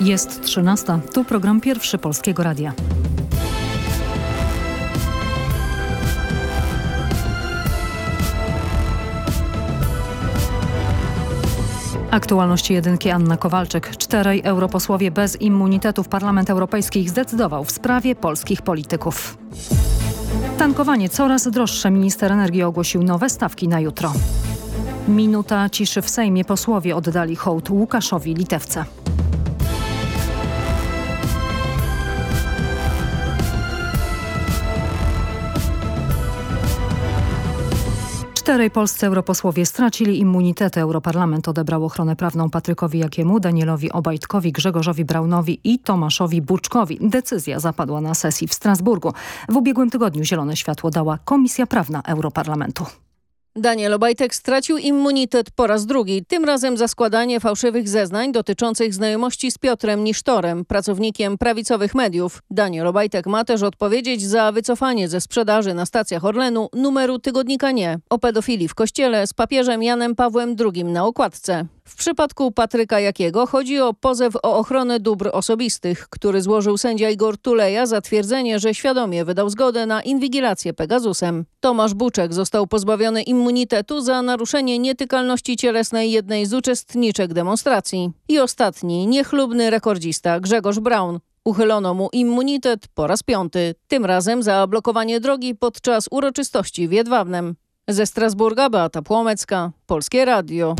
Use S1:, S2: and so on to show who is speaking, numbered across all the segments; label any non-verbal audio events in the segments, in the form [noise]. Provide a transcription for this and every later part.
S1: Jest 13. Tu program pierwszy Polskiego Radia. Aktualności jedynki Anna Kowalczyk. Czterej europosłowie bez immunitetów Parlament Europejski zdecydował w sprawie polskich polityków. Tankowanie coraz droższe. Minister energii ogłosił nowe stawki na jutro. Minuta ciszy w Sejmie. Posłowie oddali hołd Łukaszowi Litewce. Czterej polscy europosłowie stracili immunitety. Europarlament odebrał ochronę prawną Patrykowi Jakiemu, Danielowi Obajtkowi, Grzegorzowi Braunowi i Tomaszowi Buczkowi. Decyzja zapadła na sesji w Strasburgu. W ubiegłym tygodniu zielone światło dała Komisja Prawna Europarlamentu.
S2: Daniel Obajtek stracił immunitet po raz drugi, tym razem za składanie fałszywych zeznań dotyczących znajomości z Piotrem Nisztorem, pracownikiem prawicowych mediów. Daniel Obajtek ma też odpowiedzieć za wycofanie ze sprzedaży na stacjach Orlenu numeru tygodnika Nie o pedofilii w kościele z papieżem Janem Pawłem II na okładce. W przypadku Patryka Jakiego chodzi o pozew o ochronę dóbr osobistych, który złożył sędzia Igor Tuleja za twierdzenie, że świadomie wydał zgodę na inwigilację Pegasusem. Tomasz Buczek został pozbawiony immunitetu za naruszenie nietykalności cielesnej jednej z uczestniczek demonstracji. I ostatni, niechlubny rekordzista Grzegorz Braun. Uchylono mu immunitet po raz piąty, tym razem za blokowanie drogi podczas uroczystości w Jedwabnem. Ze Strasburga Beata Płomecka, Polskie Radio.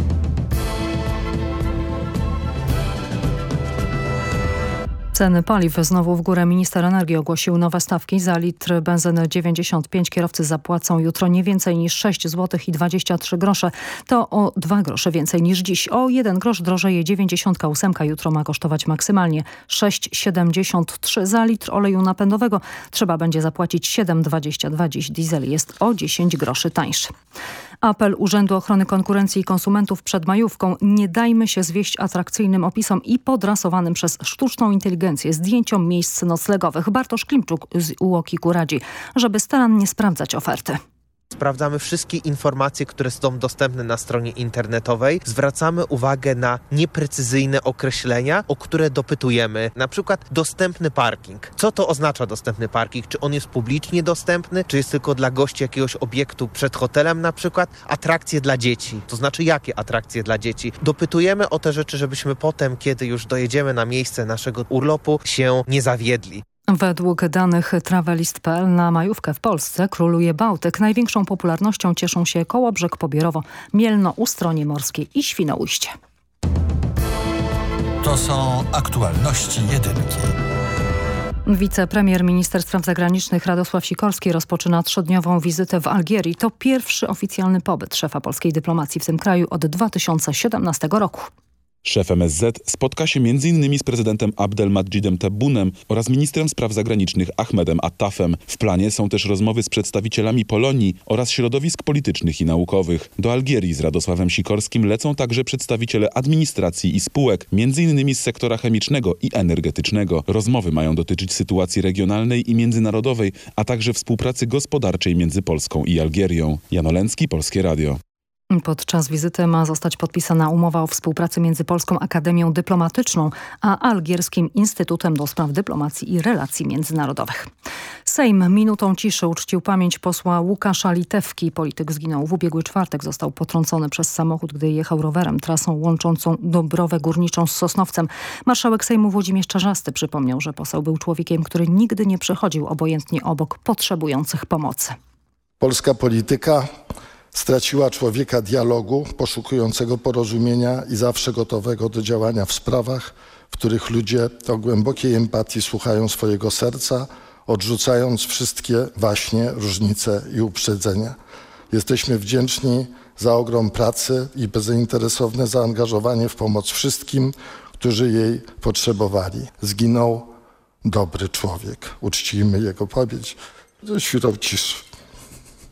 S1: Ceny paliw znowu w górę. Minister energii ogłosił nowe stawki. Za litr benzyny 95 kierowcy zapłacą jutro nie więcej niż 6 zł i 23 grosze. To o 2 grosze więcej niż dziś. O 1 grosz drożeje 98. Jutro ma kosztować maksymalnie 6,73 za litr oleju napędowego. Trzeba będzie zapłacić 7,22. Dziś diesel jest o 10 groszy tańszy. Apel Urzędu Ochrony Konkurencji i Konsumentów przed majówką. Nie dajmy się zwieść atrakcyjnym opisom i podrasowanym przez sztuczną inteligencję zdjęciom miejsc noclegowych. Bartosz Klimczuk z UOKiK radzi, żeby starannie sprawdzać oferty.
S3: Sprawdzamy wszystkie informacje, które są dostępne na stronie internetowej. Zwracamy uwagę na nieprecyzyjne określenia, o które dopytujemy. Na przykład dostępny parking. Co to oznacza dostępny parking? Czy on jest publicznie dostępny? Czy jest tylko dla gości jakiegoś obiektu przed hotelem na przykład? Atrakcje dla dzieci. To znaczy jakie atrakcje dla dzieci? Dopytujemy o te rzeczy, żebyśmy potem, kiedy już dojedziemy na miejsce naszego urlopu, się nie zawiedli.
S1: Według danych Travelist.pl na majówkę w Polsce króluje Bałtyk. Największą popularnością cieszą się Kołobrzeg, Pobierowo, Mielno, Ustronie Morskie i Świnoujście.
S4: To są aktualności jedynki.
S1: Wicepremier minister spraw zagranicznych Radosław Sikorski rozpoczyna trzydniową wizytę w Algierii. To pierwszy oficjalny pobyt szefa polskiej dyplomacji w tym kraju od 2017 roku.
S5: Szef MSZ spotka się m.in. z prezydentem Abdelmadjidem Tebbunem oraz ministrem spraw zagranicznych Ahmedem Attafem. W planie są też rozmowy z przedstawicielami Polonii oraz środowisk politycznych i naukowych. Do Algierii z Radosławem Sikorskim lecą także przedstawiciele administracji i spółek, m.in. z sektora chemicznego i energetycznego. Rozmowy mają dotyczyć sytuacji regionalnej i międzynarodowej, a także współpracy gospodarczej między Polską i Algierią. Jan Olęcki, Polskie Radio.
S1: Podczas wizyty ma zostać podpisana umowa o współpracy między Polską Akademią Dyplomatyczną a Algierskim Instytutem do Spraw Dyplomacji i Relacji Międzynarodowych. Sejm minutą ciszy uczcił pamięć posła Łukasza Litewki. Polityk zginął w ubiegły czwartek. Został potrącony przez samochód, gdy jechał rowerem trasą łączącą Dobrowę Górniczą z Sosnowcem. Marszałek Sejmu Włodzimierz Czarzasty przypomniał, że poseł był człowiekiem, który nigdy nie przechodził obojętnie obok potrzebujących pomocy.
S6: Polska polityka straciła człowieka dialogu, poszukującego porozumienia i zawsze gotowego do działania w sprawach, w których ludzie o głębokiej empatii słuchają swojego serca, odrzucając wszystkie właśnie różnice i uprzedzenia. Jesteśmy wdzięczni za ogrom pracy i bezinteresowne zaangażowanie w pomoc wszystkim, którzy jej potrzebowali. Zginął dobry człowiek. Uczcijmy jego pamięć. Świrą ciszy.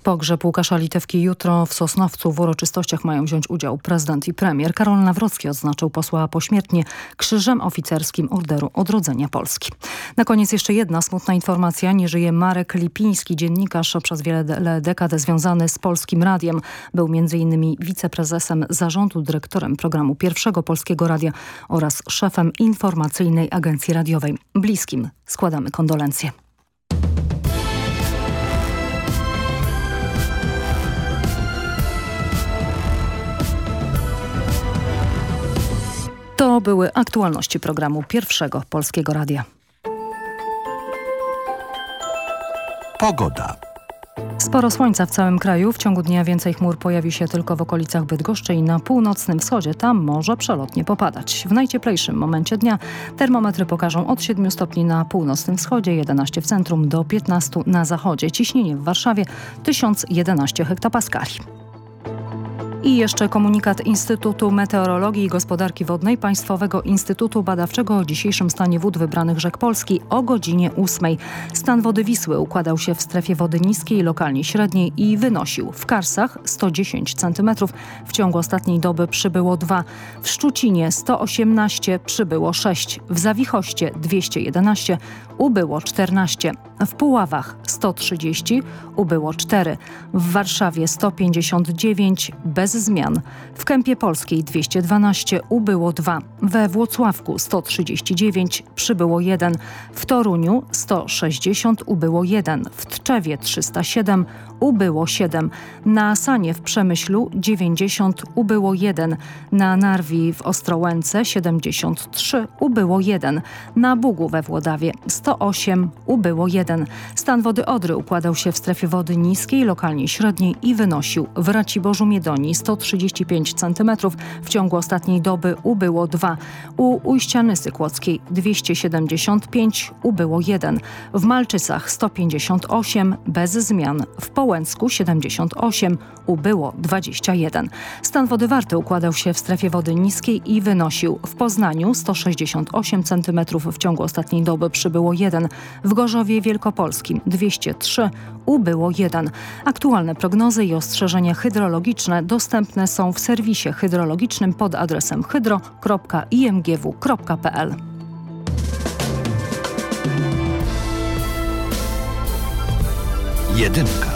S1: Pogrzeb Łukasza Litewki jutro w Sosnowcu. W uroczystościach mają wziąć udział prezydent i premier. Karol Nawrocki odznaczył posła pośmiertnie krzyżem oficerskim Orderu Odrodzenia Polski. Na koniec jeszcze jedna smutna informacja. Nie żyje Marek Lipiński, dziennikarz przez wiele dekad związany z Polskim Radiem. Był m.in. wiceprezesem zarządu, dyrektorem programu Pierwszego Polskiego Radia oraz szefem informacyjnej agencji radiowej. Bliskim składamy kondolencje. To były aktualności programu Pierwszego Polskiego Radia.
S4: Pogoda.
S1: Sporo słońca w całym kraju. W ciągu dnia więcej chmur pojawi się tylko w okolicach Bydgoszczy i na północnym wschodzie. Tam może przelotnie popadać. W najcieplejszym momencie dnia termometry pokażą od 7 stopni na północnym wschodzie, 11 w centrum do 15 na zachodzie. Ciśnienie w Warszawie 1011 hektopaskali. I jeszcze komunikat Instytutu Meteorologii i Gospodarki Wodnej Państwowego Instytutu Badawczego o dzisiejszym stanie wód wybranych rzek Polski o godzinie 8. Stan wody Wisły układał się w strefie wody niskiej, lokalnie średniej i wynosił w Karsach 110 cm. W ciągu ostatniej doby przybyło 2. W Szczucinie 118 przybyło 6. W Zawichoście 211 ubyło 14. W Puławach 130 ubyło 4. W Warszawie 159 bez zmian. W Kępie Polskiej 212 ubyło 2. We Włocławku 139 przybyło 1. W Toruniu 160 ubyło 1. W Tczewie 307 ubyło 7. Na Sanie w Przemyślu 90 ubyło 1. Na Narwi w Ostrołęce 73 ubyło 1. Na Bugu we Włodawie 108 ubyło 1. Stan wody Odry układał się w strefie wody niskiej, lokalnie średniej i wynosił w Raciborzu Miedonii 135 cm. W ciągu ostatniej doby ubyło 2. U Ujścia Nysy Kłodzkiej 275 ubyło 1. W Malczysach 158 bez zmian. W Połęcku 78 ubyło 21. Stan wody Warty układał się w strefie wody niskiej i wynosił w Poznaniu 168 cm. W ciągu ostatniej doby przybyło 1. W Gorzowie Wielkopolskim 203 ubyło 1. Aktualne prognozy i ostrzeżenia hydrologiczne dostępne są w serwisie hydrologicznym pod adresem hydro.imgw.pl.
S4: Jedynka.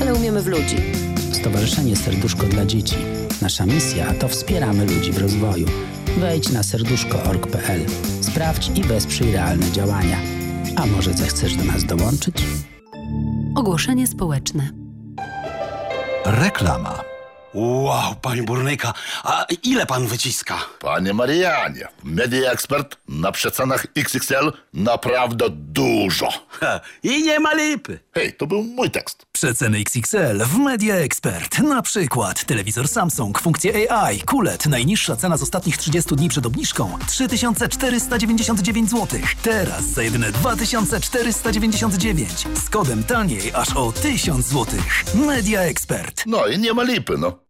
S7: ale umiemy w ludzi.
S8: Stowarzyszenie Serduszko dla Dzieci. Nasza misja to wspieramy ludzi w rozwoju. Wejdź na serduszko.org.pl. Sprawdź i wesprzyj realne działania. A może zechcesz do nas dołączyć?
S7: Ogłoszenie społeczne.
S4: Reklama.
S9: Wow, panie burnyka, a ile pan wyciska?
S10: Panie Marianie, Media Expert na przecenach XXL naprawdę dużo.
S9: Ha, I nie ma lipy.
S10: Hej, to był mój tekst.
S11: Przeceny XXL w Media Expert. Na przykład telewizor Samsung, funkcje AI, kulet. Najniższa cena z ostatnich 30 dni przed obniżką 3499 zł. Teraz za jedyne 2499. Z kodem taniej aż o 1000 zł. Media Expert.
S10: No i nie ma lipy, no.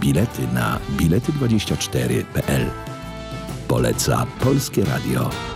S12: Bilety na bilety24.pl. Poleca Polskie Radio.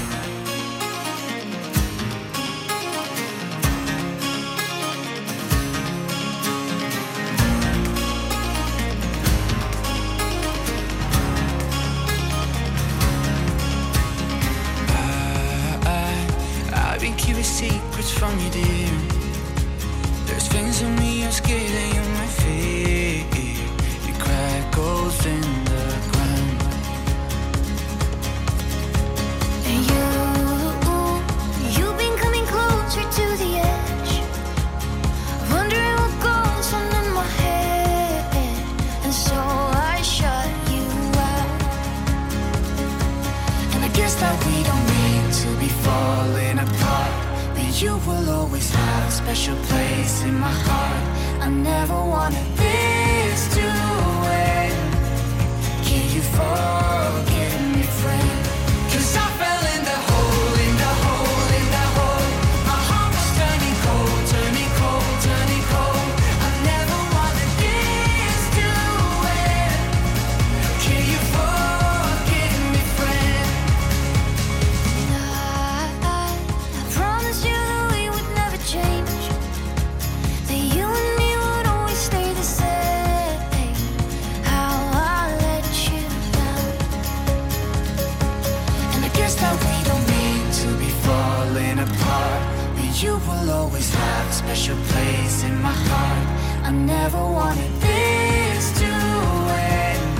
S13: You will always have a special place in my heart. I never wanted this to end.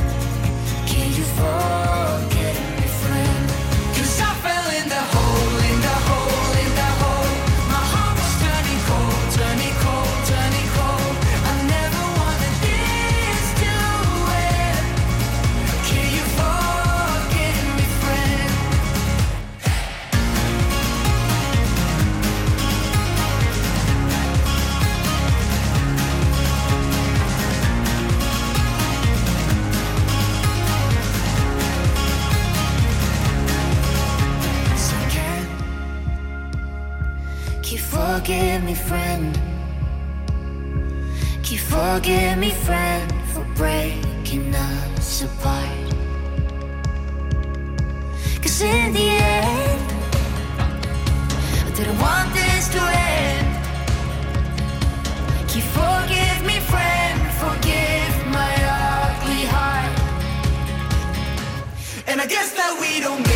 S13: Can you forget me, friend? Can you
S14: forgive me, friend, for breaking us apart? Cause in the end, I didn't want this to end. Can you forgive me, friend? Forgive my ugly heart.
S13: And I guess that we don't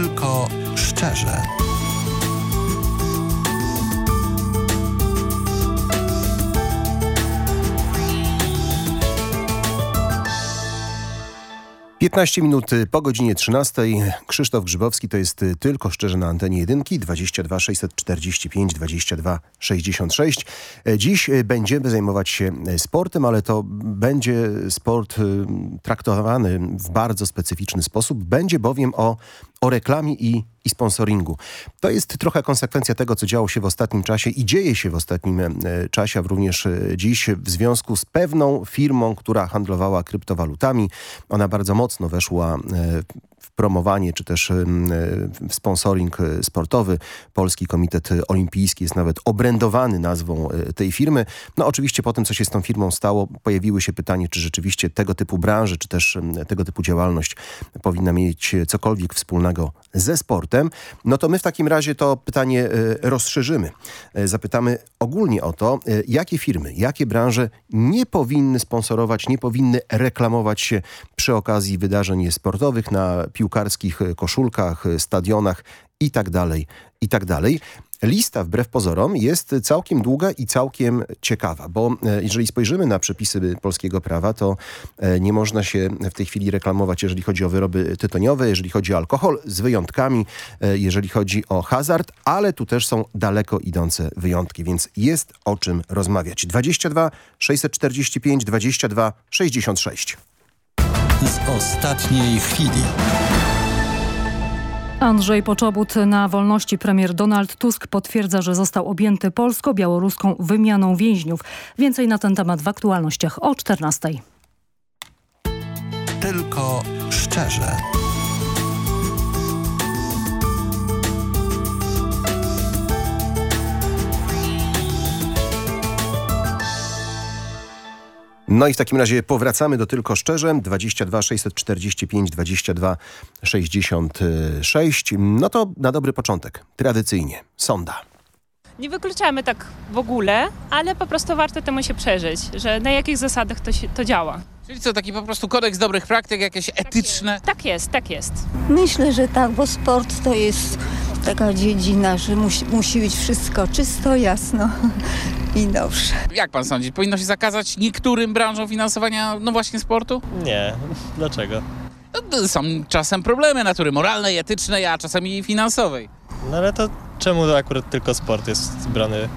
S4: Tylko szczerze.
S15: Piętnaście minut po godzinie 13. Krzysztof Grzybowski to jest tylko szczerze na antenie jedynki 22 645 22 66. Dziś będziemy zajmować się sportem, ale to będzie sport y, traktowany w bardzo specyficzny sposób. Będzie bowiem o, o reklamie i i sponsoringu. To jest trochę konsekwencja tego, co działo się w ostatnim czasie i dzieje się w ostatnim e, czasie, a również e, dziś w związku z pewną firmą, która handlowała kryptowalutami. Ona bardzo mocno weszła e, promowanie, czy też w sponsoring sportowy. Polski Komitet Olimpijski jest nawet obrędowany nazwą tej firmy. No oczywiście po tym, co się z tą firmą stało, pojawiły się pytanie, czy rzeczywiście tego typu branże, czy też tego typu działalność powinna mieć cokolwiek wspólnego ze sportem, no to my w takim razie to pytanie e, rozszerzymy. E, zapytamy ogólnie o to, e, jakie firmy, jakie branże nie powinny sponsorować, nie powinny reklamować się przy okazji wydarzeń sportowych na piłkarskich koszulkach, stadionach i tak dalej, i tak. Lista wbrew pozorom jest całkiem długa i całkiem ciekawa, bo e, jeżeli spojrzymy na przepisy polskiego prawa, to nie można się w tej chwili reklamować, jeżeli chodzi o wyroby tytoniowe, jeżeli chodzi o alkohol, z wyjątkami, jeżeli chodzi o hazard, ale tu też są daleko idące wyjątki, więc jest o czym rozmawiać. 22 645 22 66.
S4: Z ostatniej chwili.
S16: Andrzej Poczobut na wolności premier Donald Tusk potwierdza, że został objęty polsko-białoruską wymianą więźniów. Więcej na ten temat w aktualnościach o 14.
S4: Tylko szczerze.
S15: No i w takim razie powracamy do tylko szczerze 22 645 22 66. No to na dobry początek, tradycyjnie, sonda.
S17: Nie wykluczamy tak w ogóle, ale po prostu warto temu się przeżyć, że na jakich zasadach to, się, to działa.
S18: Czyli co, taki po prostu kodeks dobrych praktyk, jakieś etyczne?
S17: Tak jest, tak jest.
S19: Myślę, że tak, bo sport to jest taka dziedzina, że musi, musi być wszystko czysto, jasno i dobrze.
S18: Jak pan sądzi, powinno się zakazać niektórym branżom finansowania, no właśnie sportu?
S20: Nie, dlaczego?
S18: No, są czasem problemy natury moralnej, etycznej, a czasami finansowej.
S20: No ale to czemu akurat tylko sport jest brany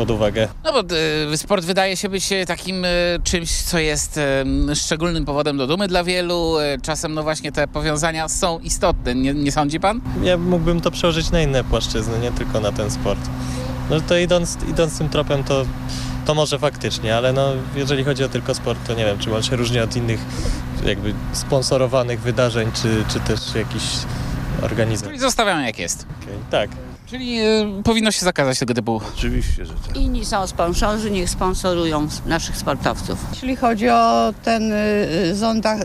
S20: pod uwagę.
S18: No bo y, sport wydaje się być e, takim y, czymś, co jest y, szczególnym powodem do dumy dla wielu. Czasem no właśnie te powiązania są istotne, nie, nie sądzi pan?
S20: Ja mógłbym to przełożyć na inne płaszczyzny, nie tylko na ten sport. No to idąc, idąc tym tropem to, to może faktycznie, ale no jeżeli chodzi o tylko sport, to nie wiem, czy on się różni od innych jakby sponsorowanych wydarzeń, czy, czy też jakichś organizacji.
S18: Czyli zostawiamy jak jest.
S20: Okay, tak.
S18: Czyli y, powinno się zakazać tego typu.
S20: Oczywiście, że tak.
S21: Inni są sponsorzy, niech sponsorują naszych sportowców.
S22: Jeśli chodzi o ten y, zonda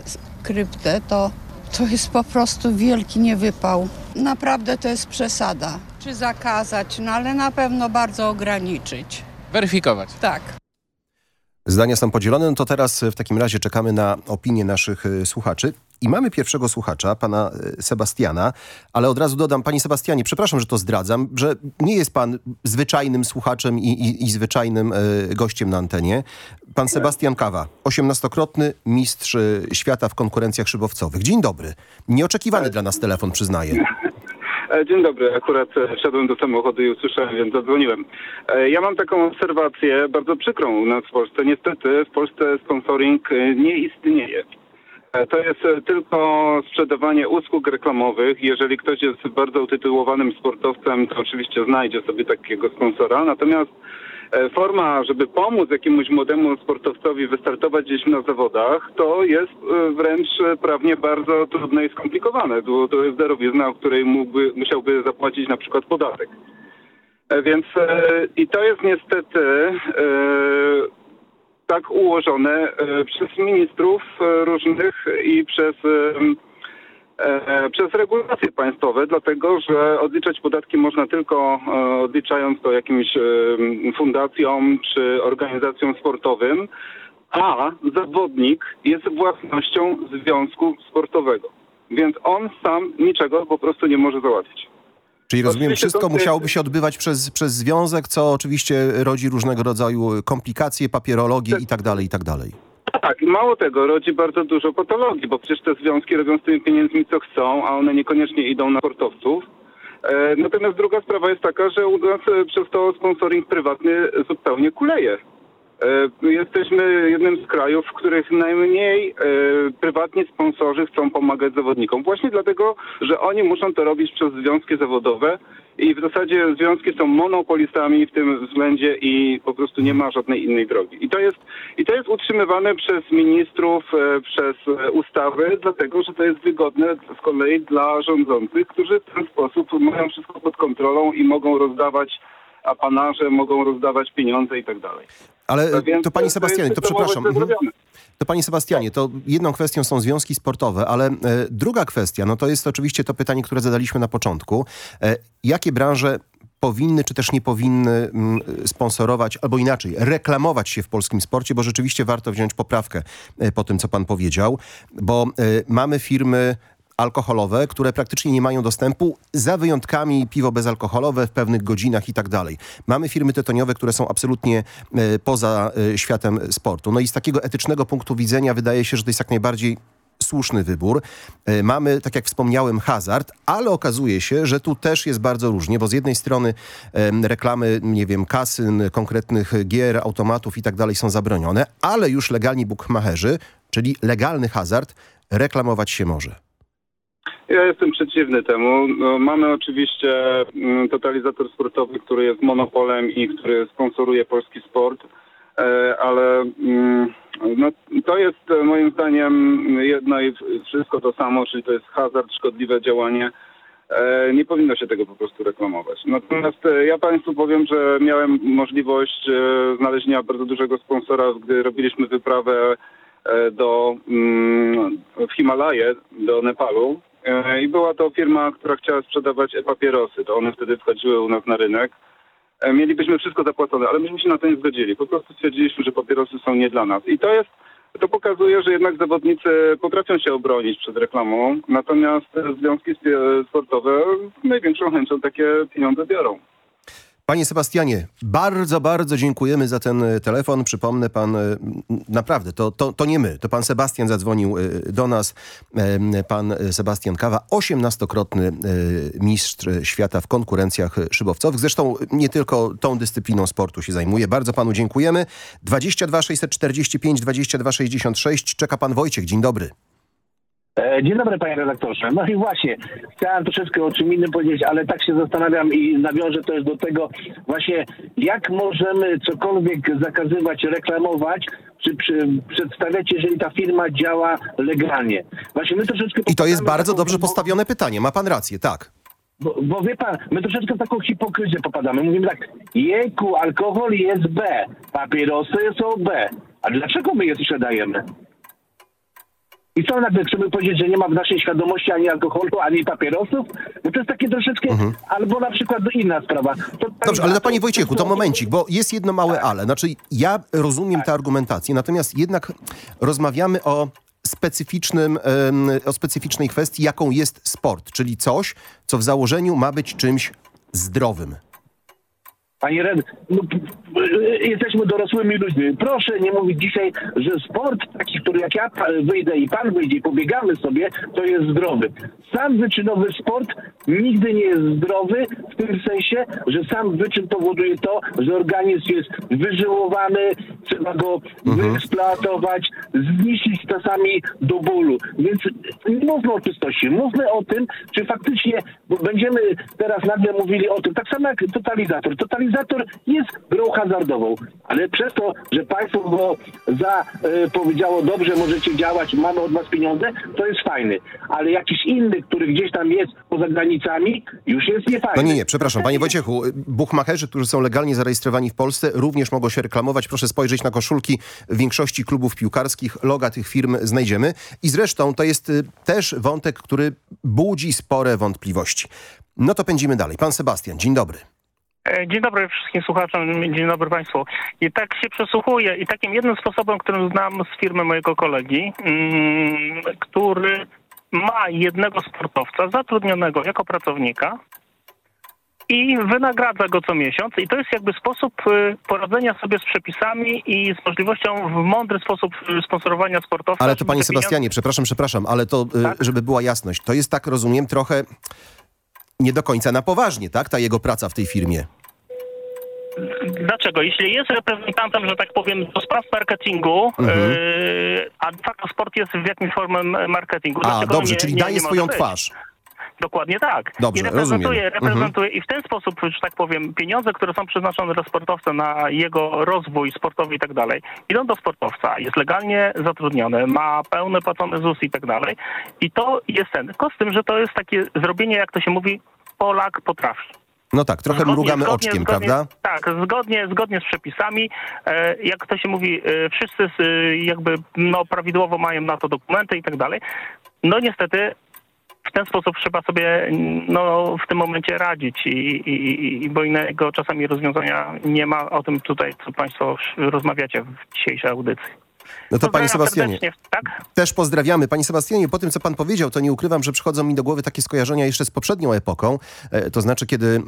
S22: kryptę, to to jest po prostu wielki niewypał. Naprawdę to jest przesada. Czy zakazać, no ale na pewno bardzo ograniczyć.
S18: Weryfikować.
S22: Tak.
S15: Zdania są podzielone, no to teraz w takim razie czekamy na opinię naszych y, słuchaczy. I mamy pierwszego słuchacza, pana e, Sebastiana, ale od razu dodam, panie Sebastianie, przepraszam, że to zdradzam, że nie jest pan zwyczajnym słuchaczem i, i, i zwyczajnym e, gościem na antenie. Pan Sebastian Kawa, osiemnastokrotny mistrz e, świata w konkurencjach szybowcowych. Dzień dobry. Nieoczekiwany dla nas telefon, przyznaję.
S23: Dzień dobry, akurat wsiadłem do samochodu i usłyszałem, więc zadzwoniłem. Ja mam taką obserwację bardzo przykrą u nas w Polsce. Niestety w Polsce sponsoring nie istnieje. E, to jest e, tylko sprzedawanie usług reklamowych. Jeżeli ktoś jest bardzo utytułowanym sportowcem, to oczywiście znajdzie sobie takiego sponsora. Natomiast e, forma, żeby pomóc jakiemuś młodemu sportowcowi wystartować gdzieś na zawodach, to jest wręcz prawnie bardzo trudne i skomplikowane. To, jest darowizna, o której mógłby, musiałby zapłacić na przykład podatek. Więc i to jest niestety tak ułożone e, przez ministrów e, różnych i przez e, przez regulacje państwowe, dlatego że odliczać podatki można tylko odliczając to jakimś fundacjom czy organizacjom sportowym, a zawodnik jest własnością związku sportowego. Więc on sam niczego po prostu nie może załatwić.
S15: Czyli rozumiem,
S23: Oczywiście
S15: wszystko musiałoby się odbywać przez, przez związek, co oczywiście rodzi różnego rodzaju komplikacje, papierologię i tak dalej, i tak dalej.
S23: Tak, i mało tego, rodzi bardzo dużo patologii, bo przecież te związki robią z tymi pieniędzmi co chcą, a one niekoniecznie idą na sportowców. E, natomiast druga sprawa jest taka, że u nas e, przez to sponsoring prywatny zupełnie kuleje. E, Jesteśmy jednym z krajów, w których najmniej e, prywatni sponsorzy chcą pomagać zawodnikom. Właśnie dlatego, że oni muszą to robić przez związki zawodowe i w zasadzie związki są monopolistami w tym względzie i po prostu nie ma żadnej innej drogi. I to jest, i to jest utrzymywane przez ministrów, e, przez ustawy, dlatego że to jest wygodne z kolei dla rządzących, którzy w ten sposób mają wszystko pod kontrolą i mogą rozdawać apanarze, mogą rozdawać pieniądze i tak dalej.
S15: Ale
S23: więc
S15: to pani
S23: to
S15: Sebastianie,
S23: jest
S15: to przepraszam. mhm. To panie Sebastianie, to jedną kwestią są związki sportowe, ale e, druga kwestia, no to jest oczywiście to pytanie, które zadaliśmy na początku. E, jakie branże powinny czy też nie powinny mm, sponsorować, albo inaczej, reklamować się w polskim sporcie, bo rzeczywiście warto wziąć poprawkę e, po tym, co pan powiedział, bo mamy firmy alkoholowe, które praktycznie nie mają dostępu, za wyjątkami piwo bezalkoholowe w pewnych godzinach i tak dalej. Mamy firmy tytoniowe, które są absolutnie e, poza e, światem sportu. No i z takiego etycznego punktu widzenia wydaje się, że to jest jak najbardziej słuszny wybór. E, Mamy, tak jak wspomniałem, hazard, ale okazuje się, że tu też jest bardzo różnie, bo z jednej strony reklamy, nie wiem, kasyn, konkretnych gier, automatów i tak dalej są zabronione, ale już legalni bookmacherzy, czyli legalny hazard, reklamować się może.
S23: Ja jestem przeciwny temu. No, mamy oczywiście mm, totalizator sportowy, który jest monopolem i który sponsoruje polski sport, e, ale mm, no, to jest e, moim zdaniem jedno i wszystko to samo, czyli to jest hazard, szkodliwe działanie. E, Nie powinno się tego po prostu reklamować. Natomiast ja Państwu powiem, że miałem możliwość znalezienia bardzo dużego sponsora, gdy robiliśmy wyprawę do, mm, w Himalaje, do Nepalu. E, I była to firma, która chciała sprzedawać e-papierosy. To one wtedy wchodziły u nas na rynek. E, Mielibyśmy wszystko zapłacone, ale myśmy się na to nie zgodzili. Po prostu stwierdziliśmy, że papierosy są nie dla nas. I to jest, to pokazuje, że jednak zawodnicy potrafią się obronić przed reklamą, natomiast związki sp- sportowe z największą chęcią takie pieniądze biorą.
S15: Panie Sebastianie, bardzo, bardzo dziękujemy za ten e, telefon. Przypomnę pan, e, naprawdę, to, to, to nie my, to pan Sebastian zadzwonił e, do nas. Pan Sebastian Kawa, 18-krotny e, mistrz świata w konkurencjach szybowcowych. Zresztą nie tylko tą dyscypliną sportu się zajmuje. Bardzo panu dziękujemy. 22 645 22 66. Czeka pan Wojciech. Dzień dobry.
S24: E, Dzień dobry panie redaktorze. No i właśnie, chciałem troszeczkę o czym innym powiedzieć, ale tak się zastanawiam i nawiążę też do tego właśnie, jak możemy cokolwiek zakazywać, reklamować, czy przy, przedstawiać, jeżeli ta firma działa legalnie. Właśnie my troszeczkę...
S15: I to jest bardzo dobrze postawione pytanie. Ma pan rację, tak.
S24: Bo, bo wie pan, my troszeczkę w taką hipokryzję popadamy. Mówimy tak, jejku, alkohol jest B, papierosy są B. A dlaczego my je sprzedajemy? I co nagle chcemy powiedzieć, że nie ma w naszej świadomości ani alkoholu, ani papierosów? No to jest takie troszeczkę, albo na przykład inna sprawa. To,
S15: Dobrze, ale na panie Wojciechu, to momencik, bo jest jedno małe ale. Znaczy, ja rozumiem tę argumentację, natomiast jednak rozmawiamy o specyficznym, o specyficznej kwestii, jaką jest sport, czyli coś, co w założeniu ma być czymś zdrowym.
S24: Panie Red, no, jesteśmy dorosłymi ludźmi. Proszę nie mówić dzisiaj, że sport taki, który jak ja wyjdę i pan wyjdzie i pobiegamy sobie, to jest zdrowy. Sam wyczynowy sport nigdy nie jest zdrowy w tym sensie, że sam wyczyn powoduje to, że organizm jest wyżyłowany, trzeba go wyeksploatować, zniszczyć czasami do bólu. Więc nie mówmy o czystości, mówmy o tym, czy faktycznie bo będziemy teraz nagle mówili o tym, tak samo jak totalizator. Totalizator jest grą hazardową, ale przez to, że państwo go za e, powiedziało dobrze, możecie działać, mamy od was pieniądze, to jest fajny. Ale jakiś inny, który gdzieś tam jest poza granicami, już jest niefajny.
S15: No nie, nie, przepraszam, panie Wojciechu, buchmacherzy, którzy są legalnie zarejestrowani w Polsce, również mogą się reklamować. Proszę spojrzeć na koszulki większości klubów piłkarskich, loga tych firm znajdziemy. I zresztą to jest y, też wątek, który budzi spore wątpliwości. No to pędzimy dalej. Pan Sebastian, dzień dobry.
S25: E, Dzień dobry wszystkim słuchaczom, dzień dobry Państwu. I tak się przesłuchuję i takim jednym sposobem, którym znam z firmy mojego kolegi, mm, który ma jednego sportowca zatrudnionego jako pracownika i wynagradza go co miesiąc i to jest jakby sposób y, poradzenia sobie z przepisami i z możliwością w mądry sposób y, sponsorowania sportowca.
S15: Ale to panie Sebastianie, przepraszam, przepraszam, ale to, y, żeby była jasność, to jest tak, rozumiem, trochę nie do końca na poważnie, tak? Ta jego praca w tej firmie.
S25: Dlaczego? Jeśli jest reprezentantem, że tak powiem, do spraw marketingu,
S15: Mhm.
S25: yy, a de facto sport jest w jakimś formie marketingu.
S15: A, dobrze,
S25: nie,
S15: czyli
S25: nie,
S15: daje
S25: nie
S15: swoją twarz.
S25: Dokładnie tak.
S15: Dobrze,
S25: I reprezentuje,
S15: rozumiem. Mhm.
S25: reprezentuje i w ten sposób, że tak powiem, pieniądze, które są przeznaczone dla sportowca na jego rozwój sportowy i tak dalej, idą do sportowca, jest legalnie zatrudniony, ma pełny płacony ZUS i tak dalej. I to jest ten. Tylko z tym, że to jest takie zrobienie, jak to się mówi, Polak potrafi.
S15: No tak, trochę
S25: Zgodnie-
S15: mrugamy
S25: zgodnie-
S15: oczkiem,
S25: zgodnie,
S15: prawda?
S25: Tak, zgodnie, zgodnie z przepisami. E, jak to się mówi, e, wszyscy e, jakby no, prawidłowo mają na to dokumenty i tak dalej. No niestety w ten sposób trzeba sobie no, w tym momencie radzić, i, i, i- bo innego czasami rozwiązania nie ma. O tym tutaj, co Państwo rozmawiacie w dzisiejszej audycji.
S15: No to panie Sebastianie,
S25: Tak?
S15: też pozdrawiamy. Panie Sebastianie, po tym co pan powiedział, to nie ukrywam, że przychodzą mi do głowy takie skojarzenia jeszcze z poprzednią epoką, e, to znaczy kiedy, e,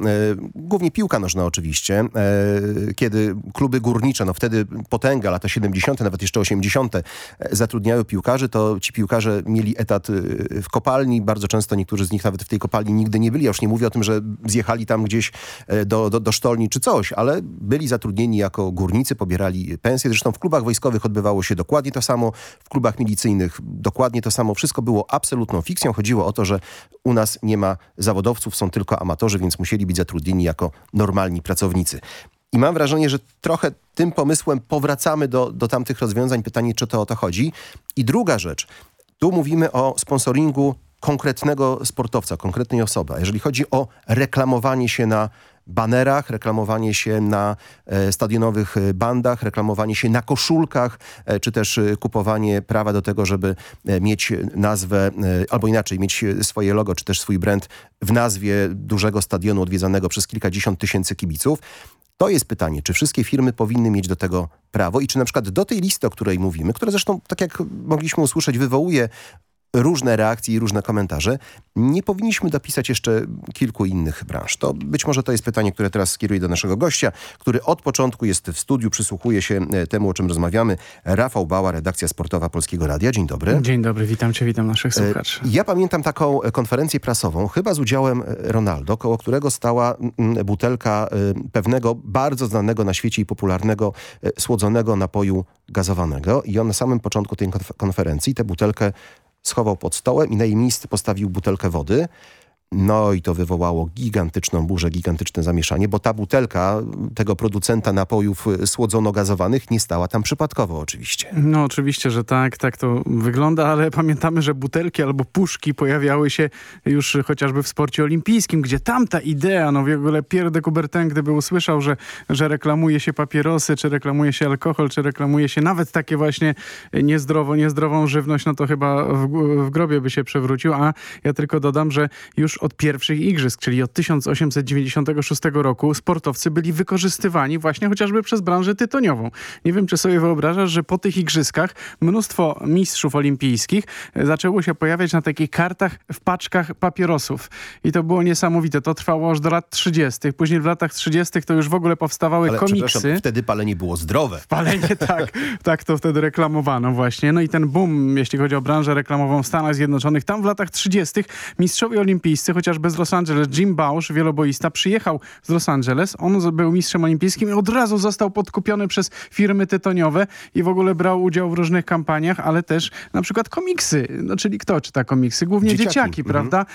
S15: głównie piłka nożna oczywiście, e, kiedy kluby górnicze, no wtedy potęga, lata 70., nawet jeszcze 80., e, zatrudniały piłkarzy, to ci piłkarze mieli etat e, w kopalni, bardzo często niektórzy z nich nawet w tej kopalni nigdy nie byli, ja już nie mówię o tym, że zjechali tam gdzieś e, do, do, do sztolni czy coś, ale byli zatrudnieni jako górnicy, pobierali pensje, zresztą w klubach wojskowych odbywało się dokładnie to samo, w klubach milicyjnych dokładnie to samo, wszystko było absolutną fikcją, chodziło o to, że u nas nie ma zawodowców, są tylko amatorzy, więc musieli być zatrudnieni jako normalni pracownicy. I mam wrażenie, że trochę tym pomysłem powracamy do, do tamtych rozwiązań. Pytanie, czy to o to chodzi. I druga rzecz. Tu mówimy o sponsoringu konkretnego sportowca, konkretnej osoby. Jeżeli chodzi o reklamowanie się na banerach, reklamowanie się na e, stadionowych e, bandach, reklamowanie się na koszulkach, e, czy też kupowanie prawa do tego, żeby mieć nazwę, albo inaczej, mieć swoje logo, czy też swój brand w nazwie dużego stadionu odwiedzanego przez kilkadziesiąt tysięcy kibiców. To jest pytanie, czy wszystkie firmy powinny mieć do tego prawo i czy na przykład do tej listy, o której mówimy, która zresztą, tak jak mogliśmy usłyszeć, wywołuje różne reakcje i różne komentarze, nie powinniśmy dopisać jeszcze kilku innych branż. To być może to jest pytanie, które teraz skieruję do naszego gościa, który od początku jest w studiu, przysłuchuje się e, temu, o czym rozmawiamy. Rafał Bała, redakcja sportowa Polskiego Radia. Dzień dobry.
S26: Dzień dobry, witam cię, witam naszych
S15: E,
S26: słuchaczy.
S15: Ja pamiętam taką e, konferencję prasową, chyba z udziałem Ronaldo, koło którego stała butelka pewnego bardzo znanego na świecie i popularnego słodzonego napoju gazowanego i on na samym początku tej konf- konferencji tę butelkę schował pod stołem i na jej miejsce postawił butelkę wody. No i to wywołało gigantyczną burzę, gigantyczne zamieszanie, bo ta butelka tego producenta napojów słodzono-gazowanych nie stała tam przypadkowo oczywiście.
S26: No oczywiście, że tak, tak to wygląda, ale pamiętamy, że butelki albo puszki pojawiały się już chociażby w sporcie olimpijskim, gdzie tamta idea, no w ogóle Pierre de Coubertin, gdyby usłyszał, że, że reklamuje się papierosy, czy reklamuje się alkohol, czy reklamuje się nawet takie właśnie niezdrowo, niezdrową żywność, no to chyba w, w grobie by się przewrócił, a ja tylko dodam, że już od pierwszych igrzysk, czyli od 1896 roku sportowcy byli wykorzystywani właśnie chociażby przez branżę tytoniową. Nie wiem, czy sobie wyobrażasz, że po tych igrzyskach mnóstwo mistrzów olimpijskich e, zaczęło się pojawiać na takich kartach w paczkach papierosów. I to było niesamowite. To trwało aż do lat 30. Później w latach 30. to już w ogóle powstawały
S15: Ale
S26: komiksy.
S15: wtedy palenie było zdrowe.
S26: Palenie, [laughs] tak. tak to wtedy reklamowano właśnie. No i ten boom, jeśli chodzi o branżę reklamową w Stanach Zjednoczonych, tam w latach 30. mistrzowie olimpijscy, chociażby z Los Angeles, Jim Bausch, wieloboista, przyjechał z Los Angeles. On był mistrzem olimpijskim i od razu został podkupiony przez firmy tytoniowe i w ogóle brał udział w różnych kampaniach, ale też na przykład komiksy. No czyli kto czyta komiksy? Głównie
S15: Dzieciaki.
S26: dzieciaki,
S15: Mhm.
S26: prawda?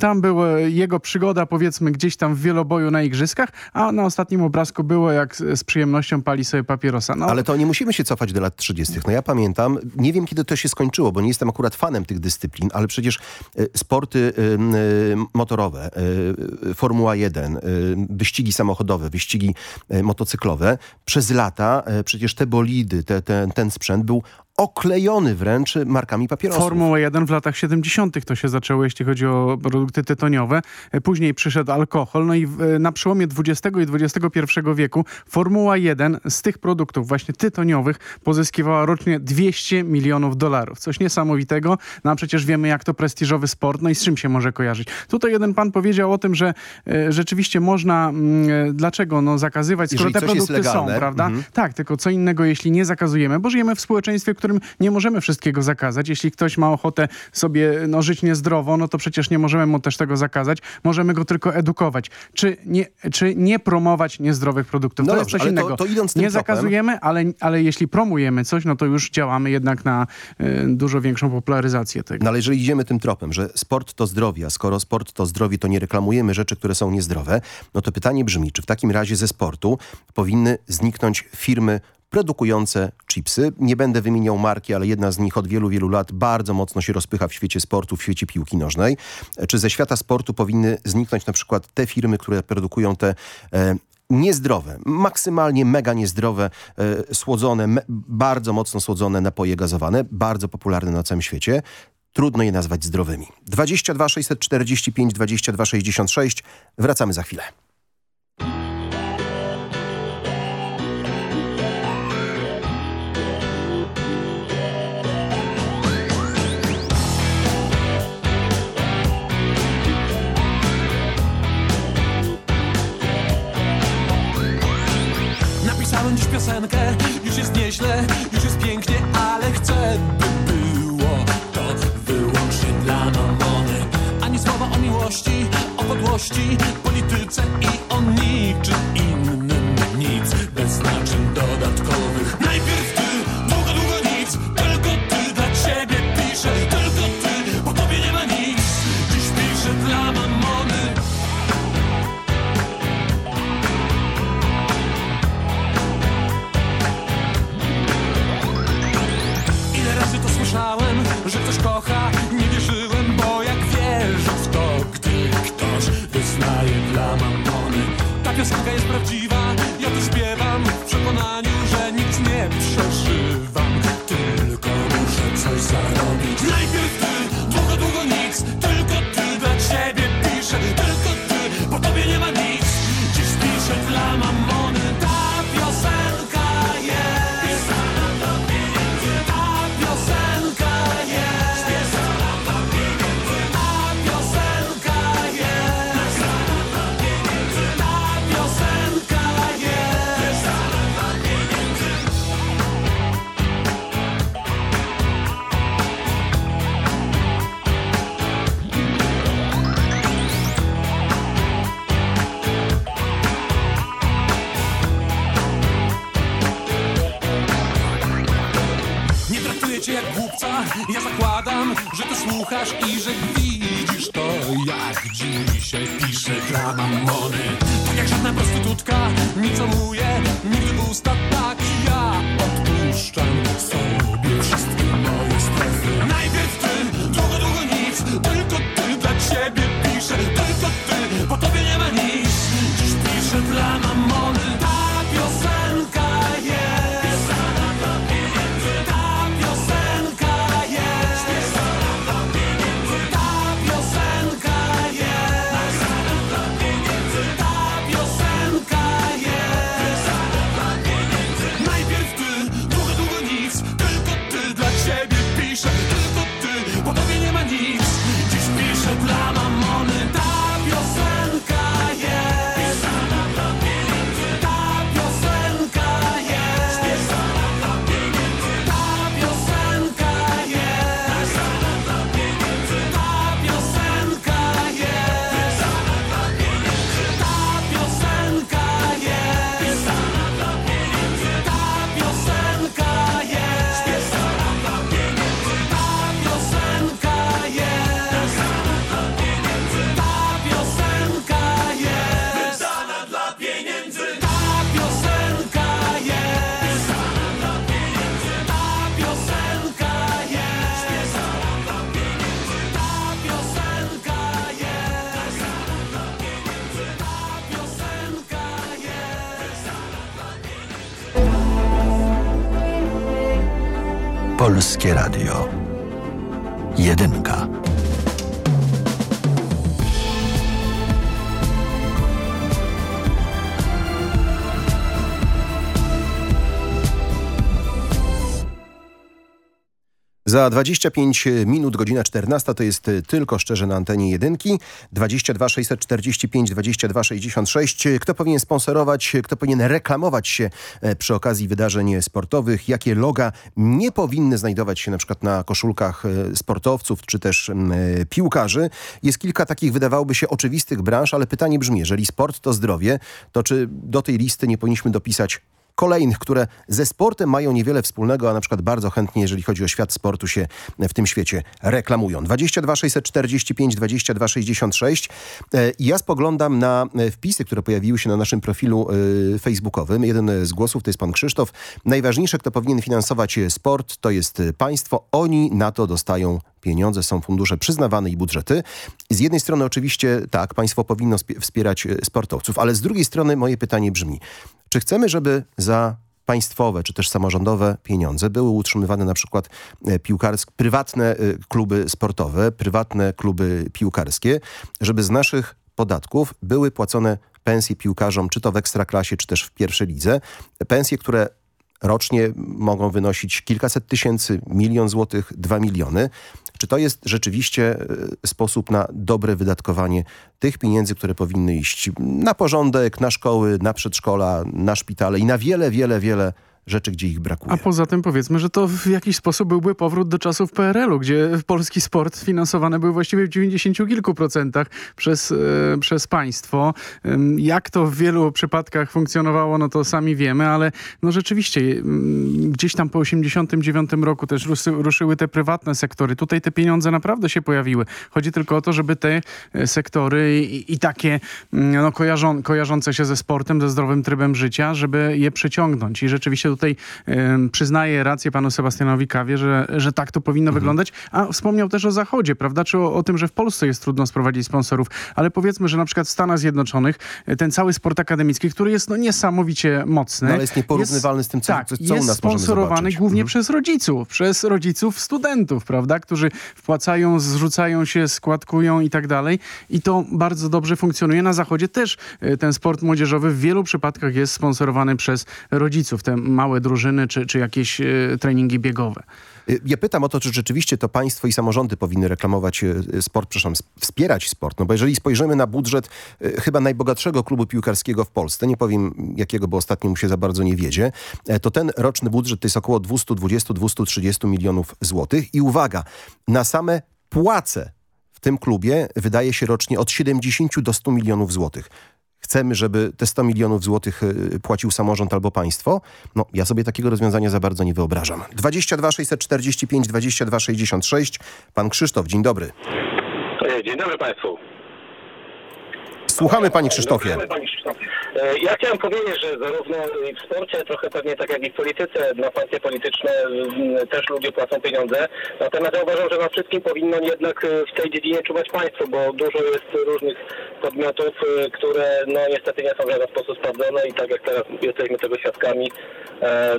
S26: Tam była jego przygoda, powiedzmy, gdzieś tam w wieloboju na igrzyskach, a na ostatnim obrazku było jak z, przyjemnością pali sobie papierosa. No,
S15: Ale to nie musimy się cofać do lat 30. No ja pamiętam, nie wiem kiedy to się skończyło, bo nie jestem akurat fanem tych dyscyplin, ale przecież e, sporty e, motorowe, e, Formuła 1, e, wyścigi samochodowe, wyścigi e, motocyklowe, przez lata e, przecież te bolidy, te, te, ten sprzęt był oklejony wręcz markami papierosów.
S26: Formuła 1 w latach 70. to się zaczęło, jeśli chodzi o produkty tytoniowe. E, Później przyszedł alkohol. No i e, na przełomie XX i XXI wieku Formuła 1 z tych produktów właśnie tytoniowych pozyskiwała rocznie 200 milionów dolarów. Coś niesamowitego. No a przecież wiemy, jak to prestiżowy sport, no i z czym się może kojarzyć. Tutaj jeden pan powiedział o tym, że e, rzeczywiście można, mm, e, dlaczego no, zakazywać, skoro
S15: Jeżeli
S26: te produkty są, prawda?
S15: mhm.
S26: Tak, tylko co innego, jeśli nie zakazujemy, bo żyjemy w społeczeństwie, w którym nie możemy wszystkiego zakazać. Jeśli ktoś ma ochotę sobie no, żyć niezdrowo, no to przecież nie możemy mu też tego zakazać. Możemy go tylko edukować. Czy nie, czy nie promować niezdrowych produktów?
S15: No
S26: to
S15: dobrze,
S26: jest coś
S15: to-
S26: innego.
S15: to tym
S26: nie
S15: tropem-
S26: zakazujemy, ale, ale jeśli promujemy coś, no to już działamy jednak na y, dużo większą popularyzację tego.
S15: No ale jeżeli idziemy tym tropem, że sport to zdrowie, a skoro sport to zdrowie, to nie reklamujemy rzeczy, które są niezdrowe, no to pytanie brzmi, czy w takim razie ze sportu powinny zniknąć firmy produkujące chipsy. Nie będę wymieniał marki, ale jedna z nich od wielu, wielu lat bardzo mocno się rozpycha w świecie sportu, w świecie piłki nożnej. Czy ze świata sportu powinny zniknąć na przykład te firmy, które produkują te e, niezdrowe, maksymalnie mega niezdrowe, e, słodzone, me, bardzo mocno słodzone napoje gazowane, bardzo popularne na całym świecie. Trudno je nazwać zdrowymi. 22 645 22 66. Wracamy za chwilę.
S27: Dziś piosenkę, już jest nieźle, już jest pięknie, ale chcę, by było to wyłącznie dla mamony. Ani słowa o miłości, o podłości, polityce i o niczym innym. Nic bez znaczeń dodatkowych.
S4: Radio. Jedynka.
S15: Za 25 minut, godzina 14, to jest tylko szczerze na antenie jedynki. 22 645 22 66. Kto powinien sponsorować, kto powinien reklamować się e, przy okazji wydarzeń sportowych? Jakie loga nie powinny znajdować się na przykład na koszulkach e, sportowców czy też e, piłkarzy? Jest kilka takich, wydawałoby się, oczywistych branż, ale pytanie brzmi, jeżeli sport to zdrowie, to czy do tej listy nie powinniśmy dopisać kolejnych, które ze sportem mają niewiele wspólnego, a na przykład bardzo chętnie, jeżeli chodzi o świat sportu, się w tym świecie reklamują. 22 645 22 66. E, I ja spoglądam na e, wpisy, które pojawiły się na naszym profilu e, facebookowym. Jeden z głosów to jest pan Krzysztof. Najważniejsze, kto powinien finansować sport, to jest państwo. Oni na to dostają pieniądze, są fundusze przyznawane i budżety. Z jednej strony oczywiście tak, państwo powinno wspierać sportowców, ale z drugiej strony moje pytanie brzmi, czy chcemy, żeby za państwowe czy też samorządowe pieniądze były utrzymywane na przykład piłkarskie, prywatne kluby sportowe, prywatne kluby piłkarskie, żeby z naszych podatków były płacone pensje piłkarzom, czy to w ekstraklasie, czy też w pierwszej lidze. Pensje, które rocznie mogą wynosić kilkaset tysięcy, milion złotych, dwa miliony. Czy to jest rzeczywiście sposób na dobre wydatkowanie tych pieniędzy, które powinny iść na porządek, na szkoły, na przedszkola, na szpitale i na wiele, wiele, wiele rzeczy, gdzie ich brakuje.
S26: A poza tym powiedzmy, że to w jakiś sposób byłby powrót do czasów PRL-u, gdzie polski sport finansowany był właściwie w 90 kilku procentach przez, e, przez państwo. Jak to w wielu przypadkach funkcjonowało, no to sami wiemy, ale no rzeczywiście gdzieś tam po 89 roku też rusy, ruszyły te prywatne sektory. Tutaj te pieniądze naprawdę się pojawiły. Chodzi tylko o to, żeby te sektory i, i takie no, kojarzą, kojarzące się ze sportem, ze zdrowym trybem życia, żeby je przyciągnąć. I rzeczywiście tutaj przyznaję rację panu Sebastianowi Kawie, że, że tak to powinno mhm. wyglądać. A wspomniał też o Zachodzie, prawda? Czy o, o, tym, że w Polsce jest trudno sprowadzić sponsorów. Ale powiedzmy, że na przykład w Stanach Zjednoczonych ten cały sport akademicki, który jest no, niesamowicie mocny.
S15: No, ale jest nieporównywalny jest, z tym, co,
S26: tak,
S15: co, co
S26: jest
S15: u nas
S26: sponsorowany głównie
S15: mhm.
S26: przez rodziców. Przez rodziców studentów, prawda? Którzy wpłacają, zrzucają się, składkują i tak dalej. I to bardzo dobrze funkcjonuje. Na Zachodzie też ten sport młodzieżowy w wielu przypadkach jest sponsorowany przez rodziców. Te małe drużyny czy, czy jakieś y, treningi biegowe.
S15: Ja pytam o to, czy rzeczywiście to państwo i samorządy powinny reklamować sport, przepraszam, wspierać sport. No bo jeżeli spojrzymy na budżet chyba najbogatszego klubu piłkarskiego w Polsce, nie powiem jakiego, bo ostatnio mu się za bardzo nie wiedzie, to ten roczny budżet to jest około 220-230 milionów złotych. I uwaga, na same płace w tym klubie wydaje się rocznie od 70 do 100 milionów złotych chcemy, żeby te 100 milionów złotych płacił samorząd albo państwo, no ja sobie takiego rozwiązania za bardzo nie wyobrażam. 22 645 22 66. Pan Krzysztof, dzień dobry.
S28: Dzień dobry Państwu.
S15: Słuchamy Panie Krzysztofie.
S28: Ja chciałem powiedzieć, że zarówno w sporcie, trochę pewnie tak jak i w polityce, na partie polityczne też ludzie płacą pieniądze. Natomiast ja uważam, że na wszystkim powinno jednak w tej dziedzinie czuwać państwo, bo dużo jest różnych podmiotów, które no niestety nie są w żaden sposób sprawdzone i tak jak teraz jesteśmy tego świadkami,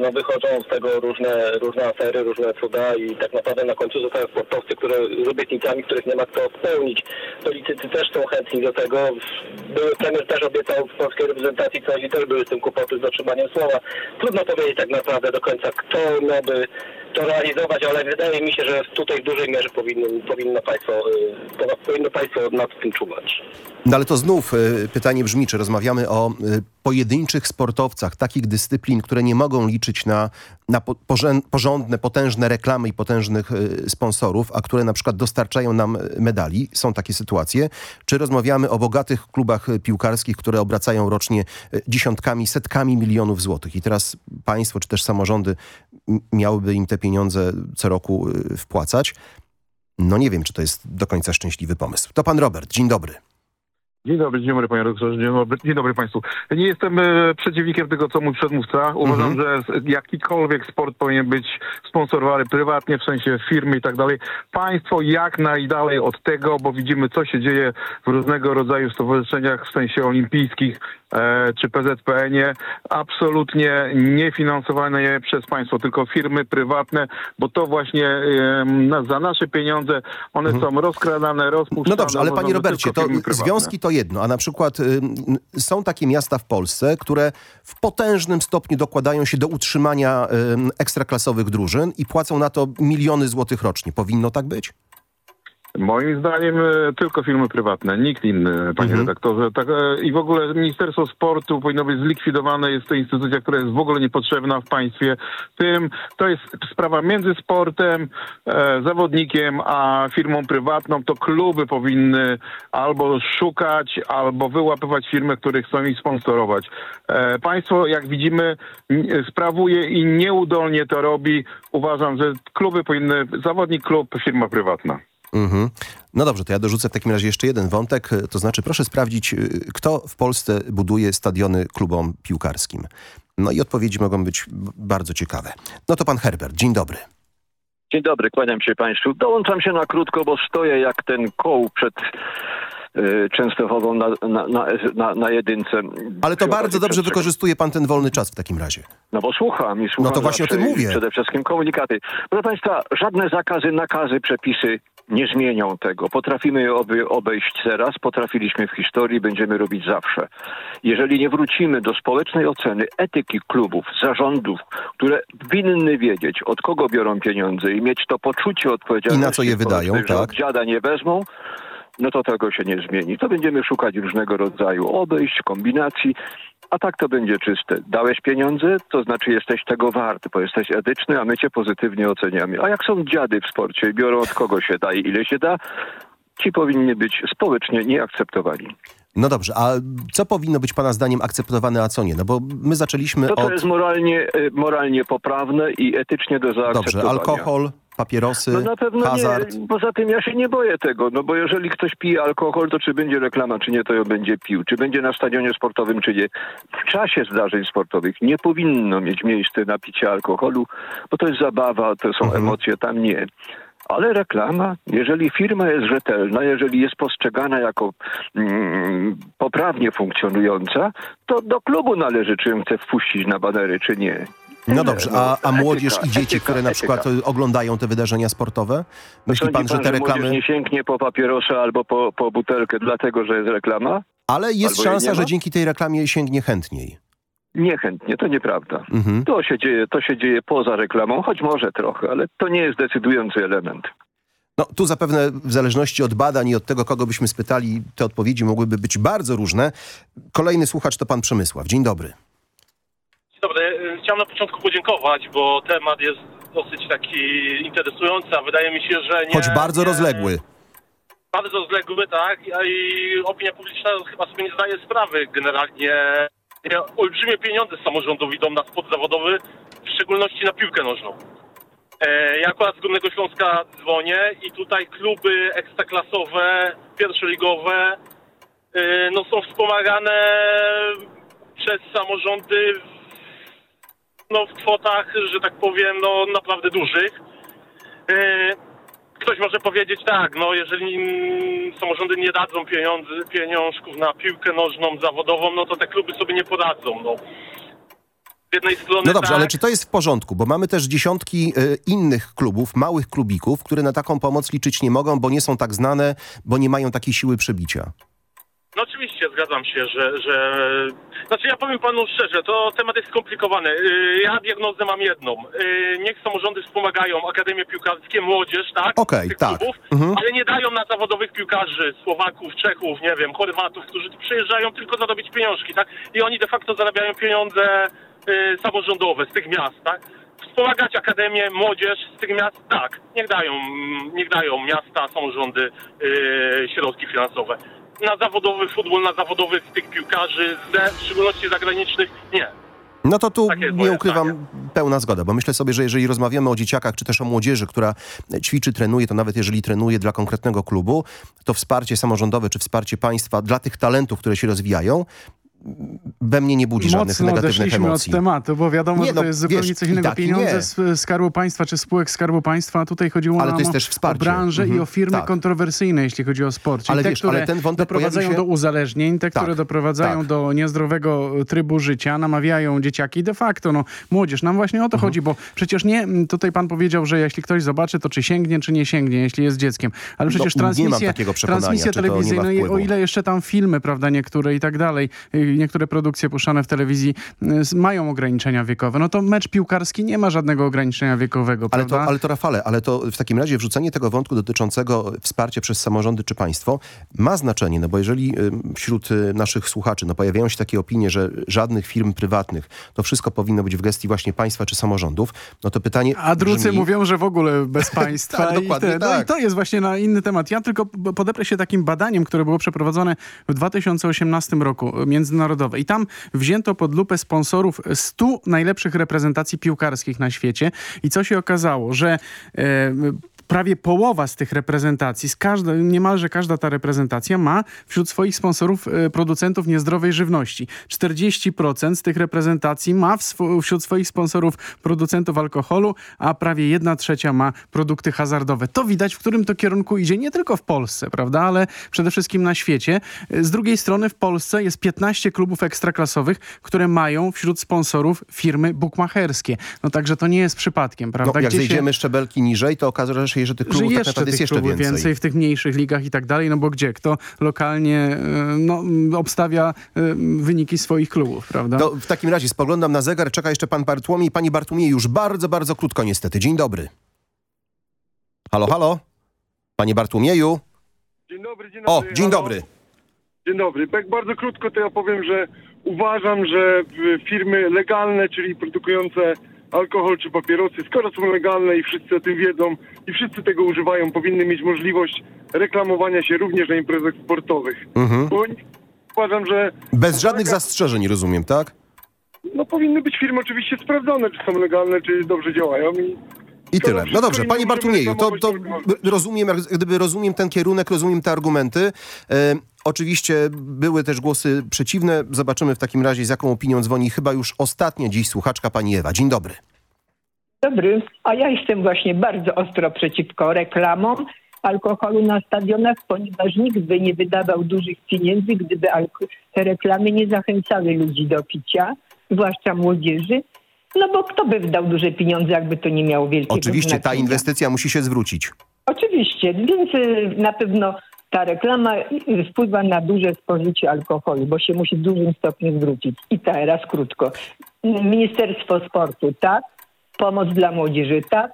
S28: no wychodzą z tego różne, różne afery, różne cuda i tak naprawdę na końcu zostają sportowcy, które z obietnicami, których nie ma kto spełnić. Politycy też są chętni do tego. Były premier też obiecał w polskiej reprezentacji i też były z tym kłopoty z dotrzymaniem słowa. Trudno powiedzieć tak naprawdę do końca, kto miałby to realizować, ale wydaje mi się, że tutaj w dużej mierze powinno, powinno, państwo, powinno państwo nad tym czuwać.
S15: No ale to znów y, pytanie brzmi, czy rozmawiamy o y, pojedynczych sportowcach, takich dyscyplin, które nie mogą liczyć na, na po, porządne, potężne reklamy i potężnych y, sponsorów, a które na przykład dostarczają nam medali. Są takie sytuacje. Czy rozmawiamy o bogatych klubach piłkarskich, które obracają rocznie dziesiątkami, setkami milionów złotych i teraz państwo czy też samorządy miałyby im te pieniądze co roku wpłacać? No nie wiem, czy to jest do końca szczęśliwy pomysł. To pan Robert. Dzień dobry.
S29: Dzień dobry, dzień dobry panie redaktorze, dzień dobry, dzień dobry państwu. Nie jestem e, przeciwnikiem tego, co mój przedmówca. Uważam, że s- jakikolwiek sport powinien być sponsorowany prywatnie, w sensie firmy i tak dalej. Państwo jak najdalej od tego, bo widzimy, co się dzieje w różnego rodzaju stowarzyszeniach, w sensie olimpijskich e, czy PZPN-ie. Absolutnie niefinansowane przez państwo, tylko firmy prywatne, bo to właśnie e, za nasze pieniądze one są rozkradane, rozpuszczane.
S15: No dobrze, ale panie
S29: że
S15: Robercie, to związki to jedno, a na przykład ym, są takie miasta w Polsce, które w potężnym stopniu dokładają się do utrzymania ym, ekstraklasowych drużyn i płacą na to miliony złotych rocznie. Powinno tak być?
S29: Moim zdaniem e, tylko firmy prywatne, nikt inny, panie redaktorze. Tak, e, I w ogóle Ministerstwo Sportu powinno być zlikwidowane. Jest to instytucja, która jest w ogóle niepotrzebna w państwie. Tym to jest sprawa między sportem, e, zawodnikiem, a firmą prywatną. To kluby powinny albo szukać, albo wyłapywać firmy, które chcą ich sponsorować. E, państwo, jak widzimy, sprawuje i nieudolnie to robi. Uważam, że kluby powinny, zawodnik klub, firma prywatna.
S15: Mhm. No dobrze, to ja dorzucę w takim razie jeszcze jeden wątek, to znaczy proszę sprawdzić, y, kto w Polsce buduje stadiony klubom piłkarskim. No i odpowiedzi mogą być bardzo ciekawe. No to pan Herbert, dzień dobry.
S30: Dzień dobry, kłaniam się Państwu. Dołączam się na krótko, bo stoję jak ten koł przed y, Częstochową na, na, na, na, jedynce.
S15: Ale to bardzo dobrze wykorzystuje pan ten wolny czas w takim razie.
S30: No bo słucham i słucham.
S15: No to właśnie o tym mówię.
S30: Przede wszystkim komunikaty. Proszę Państwa, żadne zakazy, nakazy, przepisy nie zmienią tego. Potrafimy obejść teraz, potrafiliśmy w historii, będziemy robić zawsze. Jeżeli nie wrócimy do społecznej oceny etyki klubów, zarządów, które winny wiedzieć, od kogo biorą pieniądze i mieć to poczucie odpowiedzialności.
S15: I na co je wydają,
S30: że
S15: tak.
S30: Od dziada nie wezmą, no to tego się nie zmieni. To będziemy szukać różnego rodzaju obejść, kombinacji, a tak to będzie czyste. Dałeś pieniądze, to znaczy jesteś tego wart, bo jesteś etyczny, a my cię pozytywnie oceniamy. A jak są dziady w sporcie i biorą od kogo się da i ile się da, ci powinni być społecznie nieakceptowani.
S15: No dobrze, a co powinno być pana zdaniem akceptowane, a co nie? No bo my zaczęliśmy
S30: To, co
S15: od...
S30: jest moralnie, y, moralnie poprawne i etycznie do zaakceptowania.
S15: Dobrze, alkohol, papierosy,
S30: No na pewno
S15: hazard.
S30: nie. Poza tym ja się nie boję tego, no bo jeżeli ktoś pije alkohol, to czy będzie reklama, czy nie, to ją będzie pił. Czy będzie na stadionie sportowym, czy nie. W czasie zdarzeń sportowych nie powinno mieć miejsca na picie alkoholu, bo to jest zabawa, to są emocje, tam nie. Ale reklama, jeżeli firma jest rzetelna, jeżeli jest postrzegana jako mm, poprawnie funkcjonująca, to do klubu należy, czy ją chce wpuścić na banery, czy nie.
S15: No dobrze, a, a młodzież
S30: etyka,
S15: i dzieci,
S30: etyka,
S15: które na
S30: etyka.
S15: przykład y, oglądają te wydarzenia sportowe? Myśli
S30: Sądzi
S15: pan, że te
S30: młodzież
S15: reklamy...
S30: nie sięgnie po papierosa albo po, po butelkę dlatego, że jest reklama?
S15: Ale jest szansa, że dzięki tej reklamie sięgnie chętniej.
S30: Niechętnie, to nieprawda.
S15: Mhm.
S30: To się dzieje, to się dzieje poza reklamą, choć może trochę, ale to nie jest decydujący element.
S15: No tu zapewne w zależności od badań i od tego, kogo byśmy spytali, te odpowiedzi mogłyby być bardzo różne. Kolejny słuchacz to pan Przemysław. Dzień dobry.
S31: Dzień dobry. Chciałem na początku podziękować, bo temat jest dosyć taki interesujący, a wydaje mi się, że nie...
S15: Choć bardzo
S31: nie,
S15: rozległy.
S31: Bardzo rozległy, tak. I opinia publiczna chyba sobie nie zdaje sprawy generalnie. Nie, Olbrzymie pieniądze z samorządów idą na sport zawodowy, w szczególności na piłkę nożną. E, Ja akurat z Górnego Śląska dzwonię i tutaj kluby ekstraklasowe, pierwszoligowe e, no, są wspomagane przez samorządy no, w kwotach, że tak powiem, no, naprawdę dużych. E, Ktoś może powiedzieć tak, no jeżeli mm, samorządy nie dadzą pieniądze, pieniążków na piłkę nożną zawodową, no to te kluby sobie nie poradzą. No. Z jednej strony
S15: No dobrze,
S31: tak,
S15: ale czy to jest w porządku? Bo mamy też dziesiątki y, innych klubów, małych klubików, które na taką pomoc liczyć nie mogą, bo nie są tak znane, bo nie mają takiej siły przebicia.
S31: No oczywiście, zgadzam się, że, że... Znaczy ja powiem panu szczerze, to temat jest skomplikowany. Yy, Ja diagnozę mam jedną. Yy, Niech samorządy wspomagają Akademię Piłkarskie, młodzież, tak?
S15: Okej,
S31: tych
S15: tak.
S31: klubów,
S15: Mhm.
S31: ale nie dają na zawodowych piłkarzy, Słowaków, Czechów, nie wiem, Chorwatów, którzy przyjeżdżają tylko zarobić pieniążki, tak? I oni de facto zarabiają pieniądze yy, samorządowe z tych miast, tak? Wspomagać Akademię, młodzież z tych miast, tak. Niech dają, niech dają miasta, samorządy yy, środki finansowe. Na zawodowy futbol, na zawodowych tych piłkarzy, ze, w szczególności zagranicznych, nie.
S15: No to tu nie ukrywam pełna zgoda, bo myślę sobie, że jeżeli rozmawiamy o dzieciakach, czy też o młodzieży, która ćwiczy, trenuje, to nawet jeżeli trenuje dla konkretnego klubu, to wsparcie samorządowe, czy wsparcie państwa dla tych talentów, które się rozwijają, we mnie nie budzi żadnych
S26: Mocno
S15: negatywnych
S26: odeszliśmy
S15: emocji.
S26: od tematu, bo wiadomo,
S15: Nie,
S26: że to
S15: no,
S26: jest zupełnie
S15: wiesz,
S26: coś
S15: i
S26: innego.
S15: tak, i
S26: Pieniądze z Skarbu Państwa czy spółek Skarbu Państwa, tutaj chodziło
S15: Ale to
S26: nam
S15: jest
S26: o,
S15: też wsparcie.
S26: o branżę i
S15: Mhm,
S26: o firmy
S15: tak.
S26: kontrowersyjne, jeśli chodzi o sport. Czyli
S15: Ale
S26: te,
S15: wiesz,
S26: które
S15: ale ten wątek
S26: doprowadzają
S15: się-
S26: do uzależnień, te,
S15: Tak,
S26: które doprowadzają
S15: tak.
S26: do niezdrowego trybu życia, namawiają dzieciaki de facto, no młodzież. Nam właśnie o to
S15: Mhm.
S26: chodzi, bo przecież nie, tutaj pan powiedział, że jeśli ktoś zobaczy, to czy sięgnie, czy nie sięgnie, jeśli jest dzieckiem. Ale przecież
S15: No, nie mam
S26: transmisje, transmisje telewizyjne, i o ile jeszcze tam filmy, prawda, niektóre i tak dalej, niektóre produkcje puszczane w telewizji y, mają ograniczenia wiekowe, no to mecz piłkarski nie ma żadnego ograniczenia wiekowego,
S15: Ale
S26: prawda?
S15: to, ale to Rafale, ale to w takim razie wrzucenie tego wątku dotyczącego wsparcia przez samorządy czy państwo ma znaczenie, no bo jeżeli y, wśród y, naszych słuchaczy no, pojawiają się takie opinie, że żadnych firm prywatnych, to wszystko powinno być w gestii właśnie państwa czy samorządów, no to pytanie
S26: A drudzy
S15: brzmi,
S26: mówią, że w ogóle bez [laughs] państwa.
S15: Tak,
S26: i,
S15: dokładnie
S26: te, no
S15: tak.
S26: I to jest właśnie na inny temat. Ja tylko podeprę się takim badaniem, które było przeprowadzone w 2018 roku, e, międzynarodowe. I tam wzięto pod lupę sponsorów 100 najlepszych reprezentacji piłkarskich na świecie. I co się okazało, że e, prawie połowa z tych reprezentacji, z każda, niemalże każda ta reprezentacja ma wśród swoich sponsorów e, producentów niezdrowej żywności. 40% z tych reprezentacji ma wśród swoich sponsorów producentów alkoholu, a prawie 1 trzecia ma produkty hazardowe. To widać, w którym to kierunku idzie nie tylko w Polsce, prawda, ale przede wszystkim na świecie. E, Z drugiej strony w Polsce jest 15 klubów ekstraklasowych, które mają wśród sponsorów firmy bukmacherskie. No także to nie jest przypadkiem,
S15: no,
S26: prawda?
S15: jak
S26: Gdzie się-
S15: zejdziemy szczebelki niżej, to okaże się, że tych
S26: że
S15: klubów tak
S26: jeszcze
S15: naprawdę
S26: tych
S15: jest jeszcze
S26: klubów
S15: więcej.
S26: więcej w tych mniejszych ligach i tak dalej, no bo gdzie? Kto lokalnie e, no, obstawia e, wyniki swoich klubów, prawda?
S15: To w takim razie spoglądam na zegar, czeka jeszcze pan Bartłomiej. Pani Bartłomiej już bardzo, bardzo krótko niestety. Dzień dobry. Halo, halo? Panie Bartłomieju?
S32: Dzień dobry, dzień
S15: O,
S32: dobry.
S15: dzień
S32: halo.
S15: dobry.
S32: Dzień dobry. Tak bardzo krótko to ja powiem, że uważam, że firmy legalne, czyli produkujące alkohol czy papierosy, skoro są legalne i wszyscy o tym wiedzą i wszyscy tego używają, powinny mieć możliwość reklamowania się również na imprezach sportowych.
S15: Mhm.
S32: Bo uważam, że
S15: Bez żadnych zastrzeżeń, rozumiem, tak?
S32: no, powinny być firmy oczywiście sprawdzone, czy są legalne, czy dobrze działają i
S15: I tyle. No dobrze,
S32: nie
S15: panie Bartłomieju, to, to rozumiem, gdyby rozumiem ten kierunek, rozumiem te argumenty. Oczywiście były też głosy przeciwne. Zobaczymy w takim razie, z jaką opinią dzwoni chyba już ostatnia dziś słuchaczka pani Ewa. Dzień dobry.
S33: Dobry, a ja jestem właśnie bardzo ostro przeciwko reklamom alkoholu na stadionach, ponieważ nikt by nie wydawał dużych pieniędzy, gdyby te reklamy nie zachęcały ludzi do picia, zwłaszcza młodzieży. No bo kto by wydał duże pieniądze, jakby to nie miało wielkiego
S15: Oczywiście ta
S33: znaczenia?
S15: inwestycja musi się zwrócić.
S33: Oczywiście, więc y, na pewno ta reklama wpływa na duże spożycie alkoholu, bo się musi w dużym stopniu zwrócić. I teraz krótko. Ministerstwo Sportu tak, pomoc dla młodzieży tak,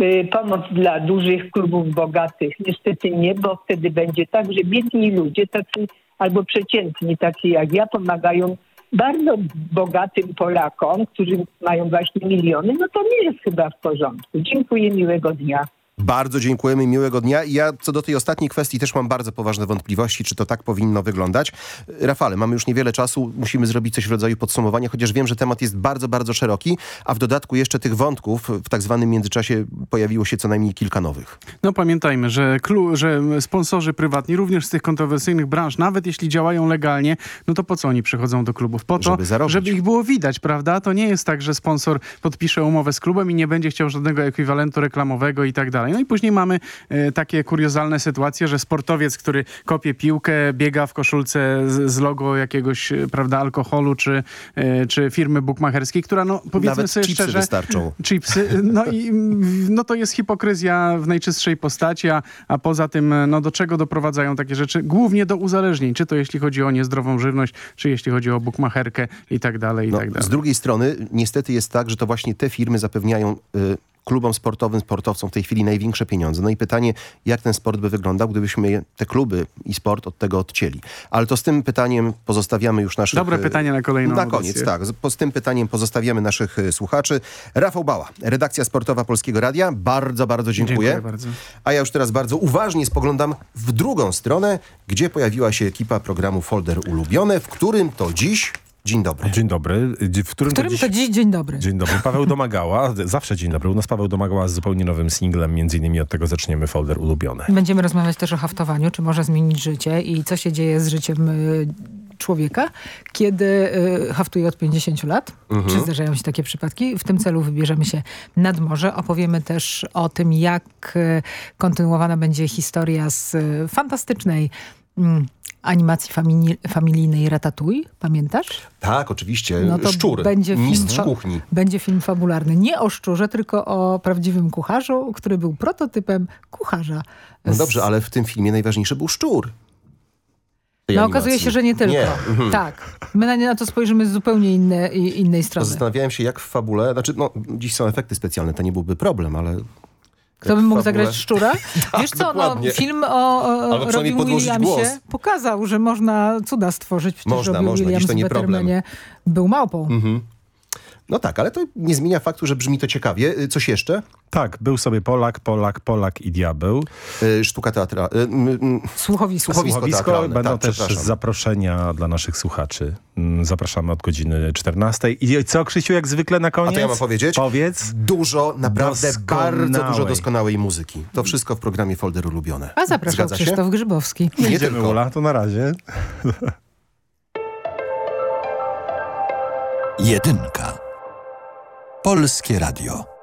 S33: y, pomoc dla dużych klubów bogatych niestety nie, bo wtedy będzie tak, że biedni ludzie, tacy albo przeciętni, tacy jak ja, pomagają bardzo bogatym Polakom, którzy mają właśnie miliony, no to nie jest chyba w porządku. Dziękuję, miłego dnia.
S15: Bardzo dziękujemy, miłego dnia. I Ja co do tej ostatniej kwestii też mam bardzo poważne wątpliwości, czy to tak powinno wyglądać. Rafale, mamy już niewiele czasu, musimy zrobić coś w rodzaju podsumowania, chociaż wiem, że temat jest bardzo, bardzo szeroki, a w dodatku jeszcze tych wątków w tak zwanym międzyczasie pojawiło się co najmniej kilka nowych.
S26: No pamiętajmy, że, że sponsorzy prywatni, również z tych kontrowersyjnych branż, nawet jeśli działają legalnie, no to po co oni przychodzą do klubów? Po to,
S15: Żeby zarobić.
S26: ich było widać, prawda? To nie jest tak, że sponsor podpisze umowę z klubem i nie będzie chciał żadnego ekwiwalentu reklamowego i tak dalej. No i później mamy e, takie kuriozalne sytuacje, że sportowiec, który kopie piłkę, biega w koszulce z, logo jakiegoś, e, prawda, alkoholu czy, e, czy firmy bukmacherskiej, która no powiedzmy
S15: Nawet
S26: sobie
S15: chipsy
S26: szczerze...
S15: wystarczą.
S26: Chipsy, no i no to jest hipokryzja w najczystszej postaci, a, a poza tym no do czego doprowadzają takie rzeczy? Głównie do uzależnień, czy to jeśli chodzi o niezdrową żywność, czy jeśli chodzi o bukmacherkę i tak dalej, i
S15: No,
S26: tak dalej.
S15: z drugiej strony niestety jest tak, że to właśnie te firmy zapewniają y, klubom sportowym, sportowcom w tej chwili największe pieniądze. No i pytanie, jak ten sport by wyglądał, gdybyśmy te kluby i sport od tego odcięli. Ale to z tym pytaniem pozostawiamy już naszych...
S26: Dobre
S15: y,
S26: pytanie na kolejną
S15: Na
S26: audycję.
S15: koniec, tak. Z, po, z tym pytaniem pozostawiamy naszych y, słuchaczy. Rafał Bała, redakcja sportowa Polskiego Radia. Bardzo, bardzo dziękuję.
S26: Dziękuję bardzo.
S15: A ja już teraz bardzo uważnie spoglądam w drugą stronę, gdzie pojawiła się ekipa programu Folder Ulubione, w którym to dziś Dzień dobry.
S34: Dzień dobry. W którym,
S35: W którym to dziś dzień dobry.
S34: Dzień dobry. Paweł [laughs] Domagała. Zawsze dzień dobry. U nas Paweł Domagała z zupełnie nowym singlem. Między innymi od tego zaczniemy folder ulubione.
S35: Będziemy rozmawiać też o haftowaniu, czy może zmienić życie i co się dzieje z życiem y, człowieka, kiedy y, haftuje od 50 lat.
S36: Mhm.
S35: Czy zdarzają się takie przypadki? W tym celu wybierzemy się nad morze. Opowiemy też o tym, jak y, kontynuowana będzie historia z y, fantastycznej mm, animacji famili familijnej Ratatouille. Pamiętasz?
S15: Tak, oczywiście.
S35: No to
S15: Szczur.
S35: będzie
S15: Mistrz
S35: fa-
S15: kuchni.
S35: Będzie film fabularny. Nie o szczurze, tylko o prawdziwym kucharzu, który był prototypem kucharza.
S15: No
S35: z-
S15: dobrze, ale w tym filmie najważniejszy był szczur.
S35: No
S15: animacji.
S35: okazuje się, że nie tylko.
S15: Nie. Mhm. [laughs]
S35: Tak. My na, na to spojrzymy z zupełnie inne, innej strony.
S15: Zastanawiałem się, jak w fabule, znaczy, no, dziś są efekty specjalne, to nie byłby problem, ale...
S35: Kto by mógł zagrać szczura? [laughs]
S15: Tak,
S35: Wiesz co, no, film o, o Robin Williamsie
S15: głos.
S35: pokazał, że można cuda stworzyć. Przecież
S15: Można,
S35: Robin
S15: można.
S35: Williams
S15: to nie
S35: w Bettermanie był małpą.
S15: Mhm. No tak, ale to nie zmienia faktu, że brzmi to ciekawie. Y, Coś jeszcze?
S34: Tak, był sobie Polak, Polak, Polak i diabeł.
S15: Y, sztuka teatralna.
S35: Słuchowisko.
S15: Słuchowisko teatralne,
S34: Będą
S15: tak,
S34: też zaproszenia dla naszych słuchaczy. Mm, Zapraszamy od godziny 14. I co, Krzysiu, jak zwykle na koniec?
S15: A to ja mam powiedzieć?
S34: Powiedz.
S15: Dużo, naprawdę bardzo dużo
S34: Doskonałej.
S15: muzyki. To wszystko w programie Folder Ulubione.
S35: A zapraszał
S15: Zgadza się?
S35: Krzysztof Grzybowski.
S15: Nie
S34: Idziemy,
S15: tylko.
S34: Ula, to na razie.
S4: Jedynka. Polskie Radio.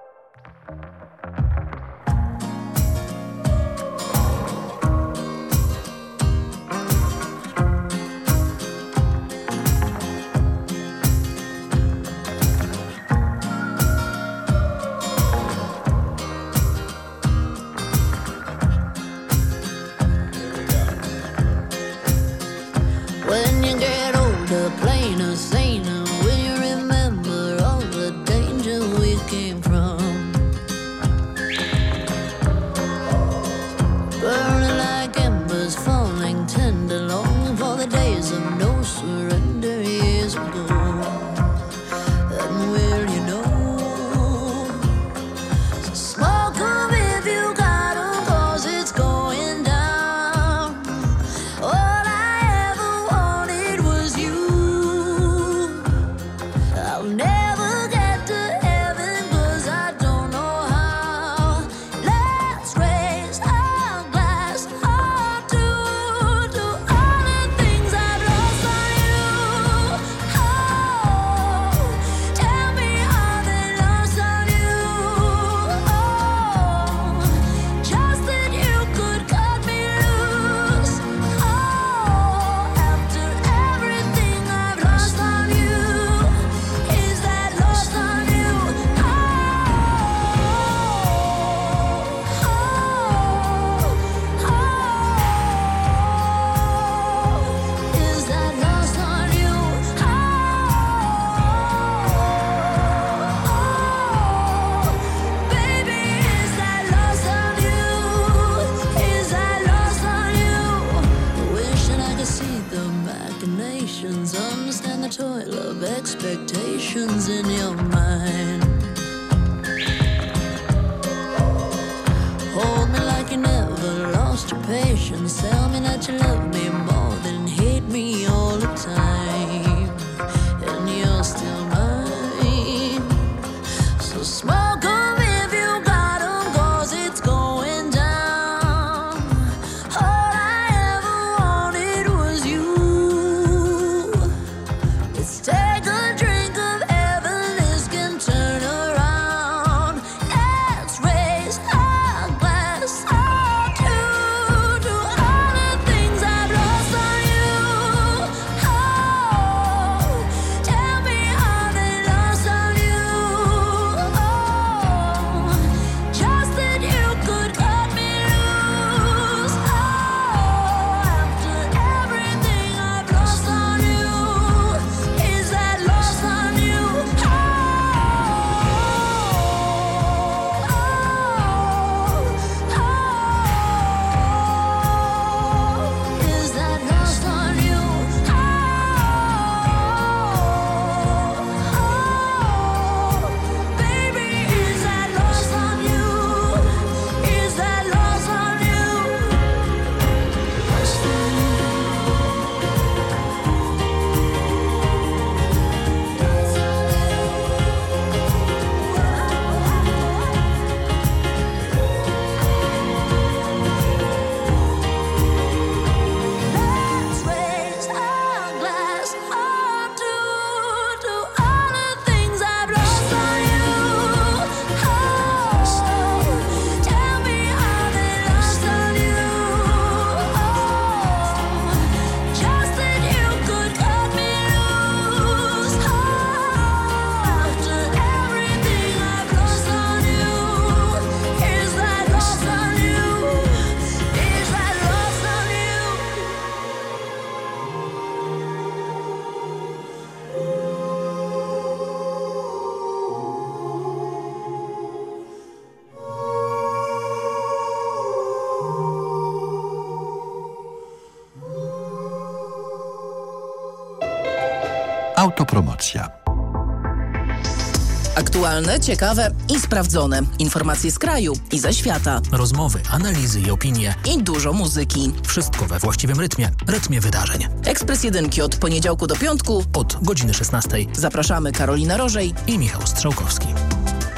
S37: Aktualne, ciekawe i sprawdzone. Informacje z kraju i ze świata.
S38: Rozmowy, analizy i opinie.
S37: I dużo muzyki.
S38: Wszystko we właściwym rytmie. Rytmie wydarzeń.
S37: Ekspres Jedynki od poniedziałku do piątku.
S38: Od godziny 16.
S37: Zapraszamy Karolina Rożej
S38: i Michał Strzałkowski.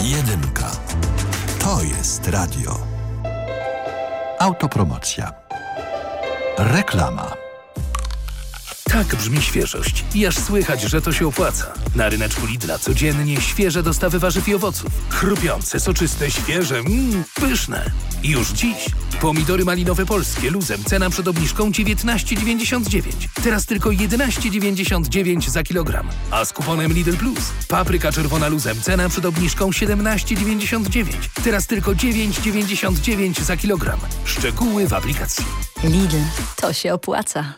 S12: Jedynka. To jest radio. Autopromocja. Reklama.
S27: Tak brzmi świeżość. I aż słychać, że to się opłaca. Na ryneczku Lidla codziennie świeże dostawy warzyw i owoców. Chrupiące, soczyste, świeże, mmm, pyszne. Już dziś pomidory malinowe polskie luzem cena przed obniżką 19,99. Teraz tylko 11,99 za kilogram. A z kuponem Lidl Plus papryka czerwona luzem cena przed obniżką 17,99. Teraz tylko 9,99 za kilogram. Szczegóły w aplikacji.
S39: Lidl, to się opłaca.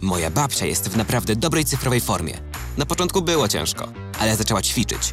S40: Moja babcia jest w naprawdę dobrej cyfrowej formie. Na początku było ciężko, ale zaczęła ćwiczyć.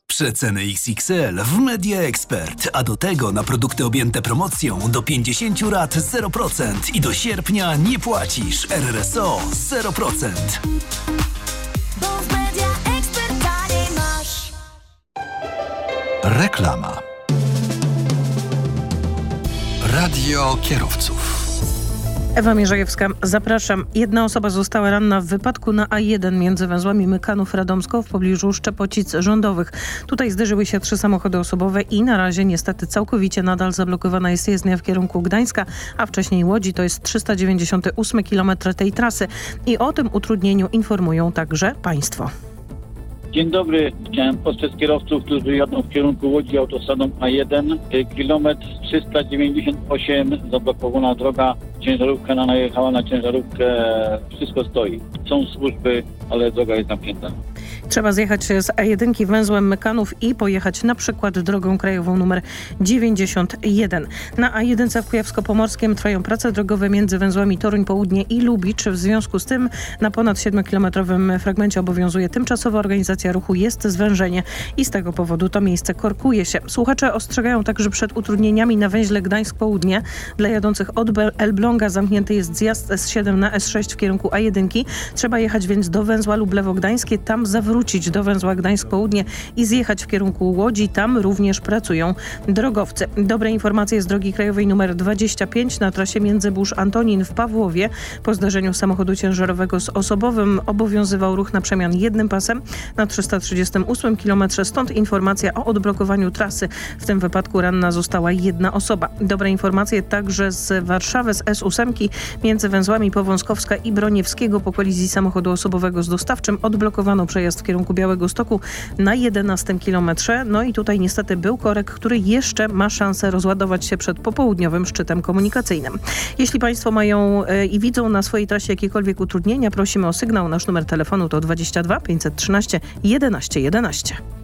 S11: Przeceny XXL w Media Expert, a do tego na produkty objęte promocją do 50 lat 0% i do sierpnia nie płacisz RRSO 0%.
S12: Reklama. Radio kierowców.
S41: Ewa Mierzejewska, zapraszam. Jedna osoba została ranna w wypadku na A1 między węzłami Mykanów-Radomsko w pobliżu Szczepocic Rządowych. Tutaj zderzyły się trzy samochody osobowe i na razie niestety całkowicie nadal zablokowana jest jezdnia w kierunku Gdańska, a wcześniej Łodzi. To jest 398 km tej trasy. I o tym utrudnieniu informują także państwo.
S42: Dzień dobry. Chciałem postrzec kierowców, którzy jadą w kierunku Łodzi autostradą A1. Kilometr 398, zablokowana droga. Ciężarówka najechała na ciężarówkę. Wszystko stoi. Są służby, ale droga jest zamknięta.
S41: Trzeba zjechać z A1 węzłem Mykanów i pojechać na przykład drogą krajową numer 91. Na A1 w Kujawsko-Pomorskim trwają prace drogowe między węzłami Toruń Południe i Lubicz. W związku z tym na ponad 7-kilometrowym fragmencie obowiązuje tymczasowa organizacja ruchu. Jest zwężenie i z tego powodu to miejsce korkuje się. Słuchacze ostrzegają także przed utrudnieniami na węźle Gdańsk-Południe. Dla jadących od Elbląga zamknięty jest zjazd S7 na S6 w kierunku A1. Trzeba jechać więc do węzła Lublewo-Gdańskie, tam zawrócić do węzła Gdańsk Południe i zjechać w kierunku Łodzi. Tam również pracują drogowcy. Dobre informacje z drogi krajowej numer 25 na trasie Międzybórz-Antonin w Pawłowie. Po zdarzeniu samochodu ciężarowego z osobowym obowiązywał ruch na przemian jednym pasem na 338 km. Stąd informacja o odblokowaniu trasy. W tym wypadku ranna została jedna osoba. Dobre informacje także z Warszawy z S8 między węzłami Powązkowska i Broniewskiego po kolizji samochodu osobowego z dostawczym odblokowano przejazd w kierunku Białego Stoku na 11 kilometrze. No i tutaj niestety był korek, który jeszcze ma szansę rozładować się przed popołudniowym szczytem komunikacyjnym. Jeśli Państwo mają e, i widzą na swojej trasie jakiekolwiek utrudnienia, prosimy o sygnał. Nasz numer telefonu to 22 513 11 11.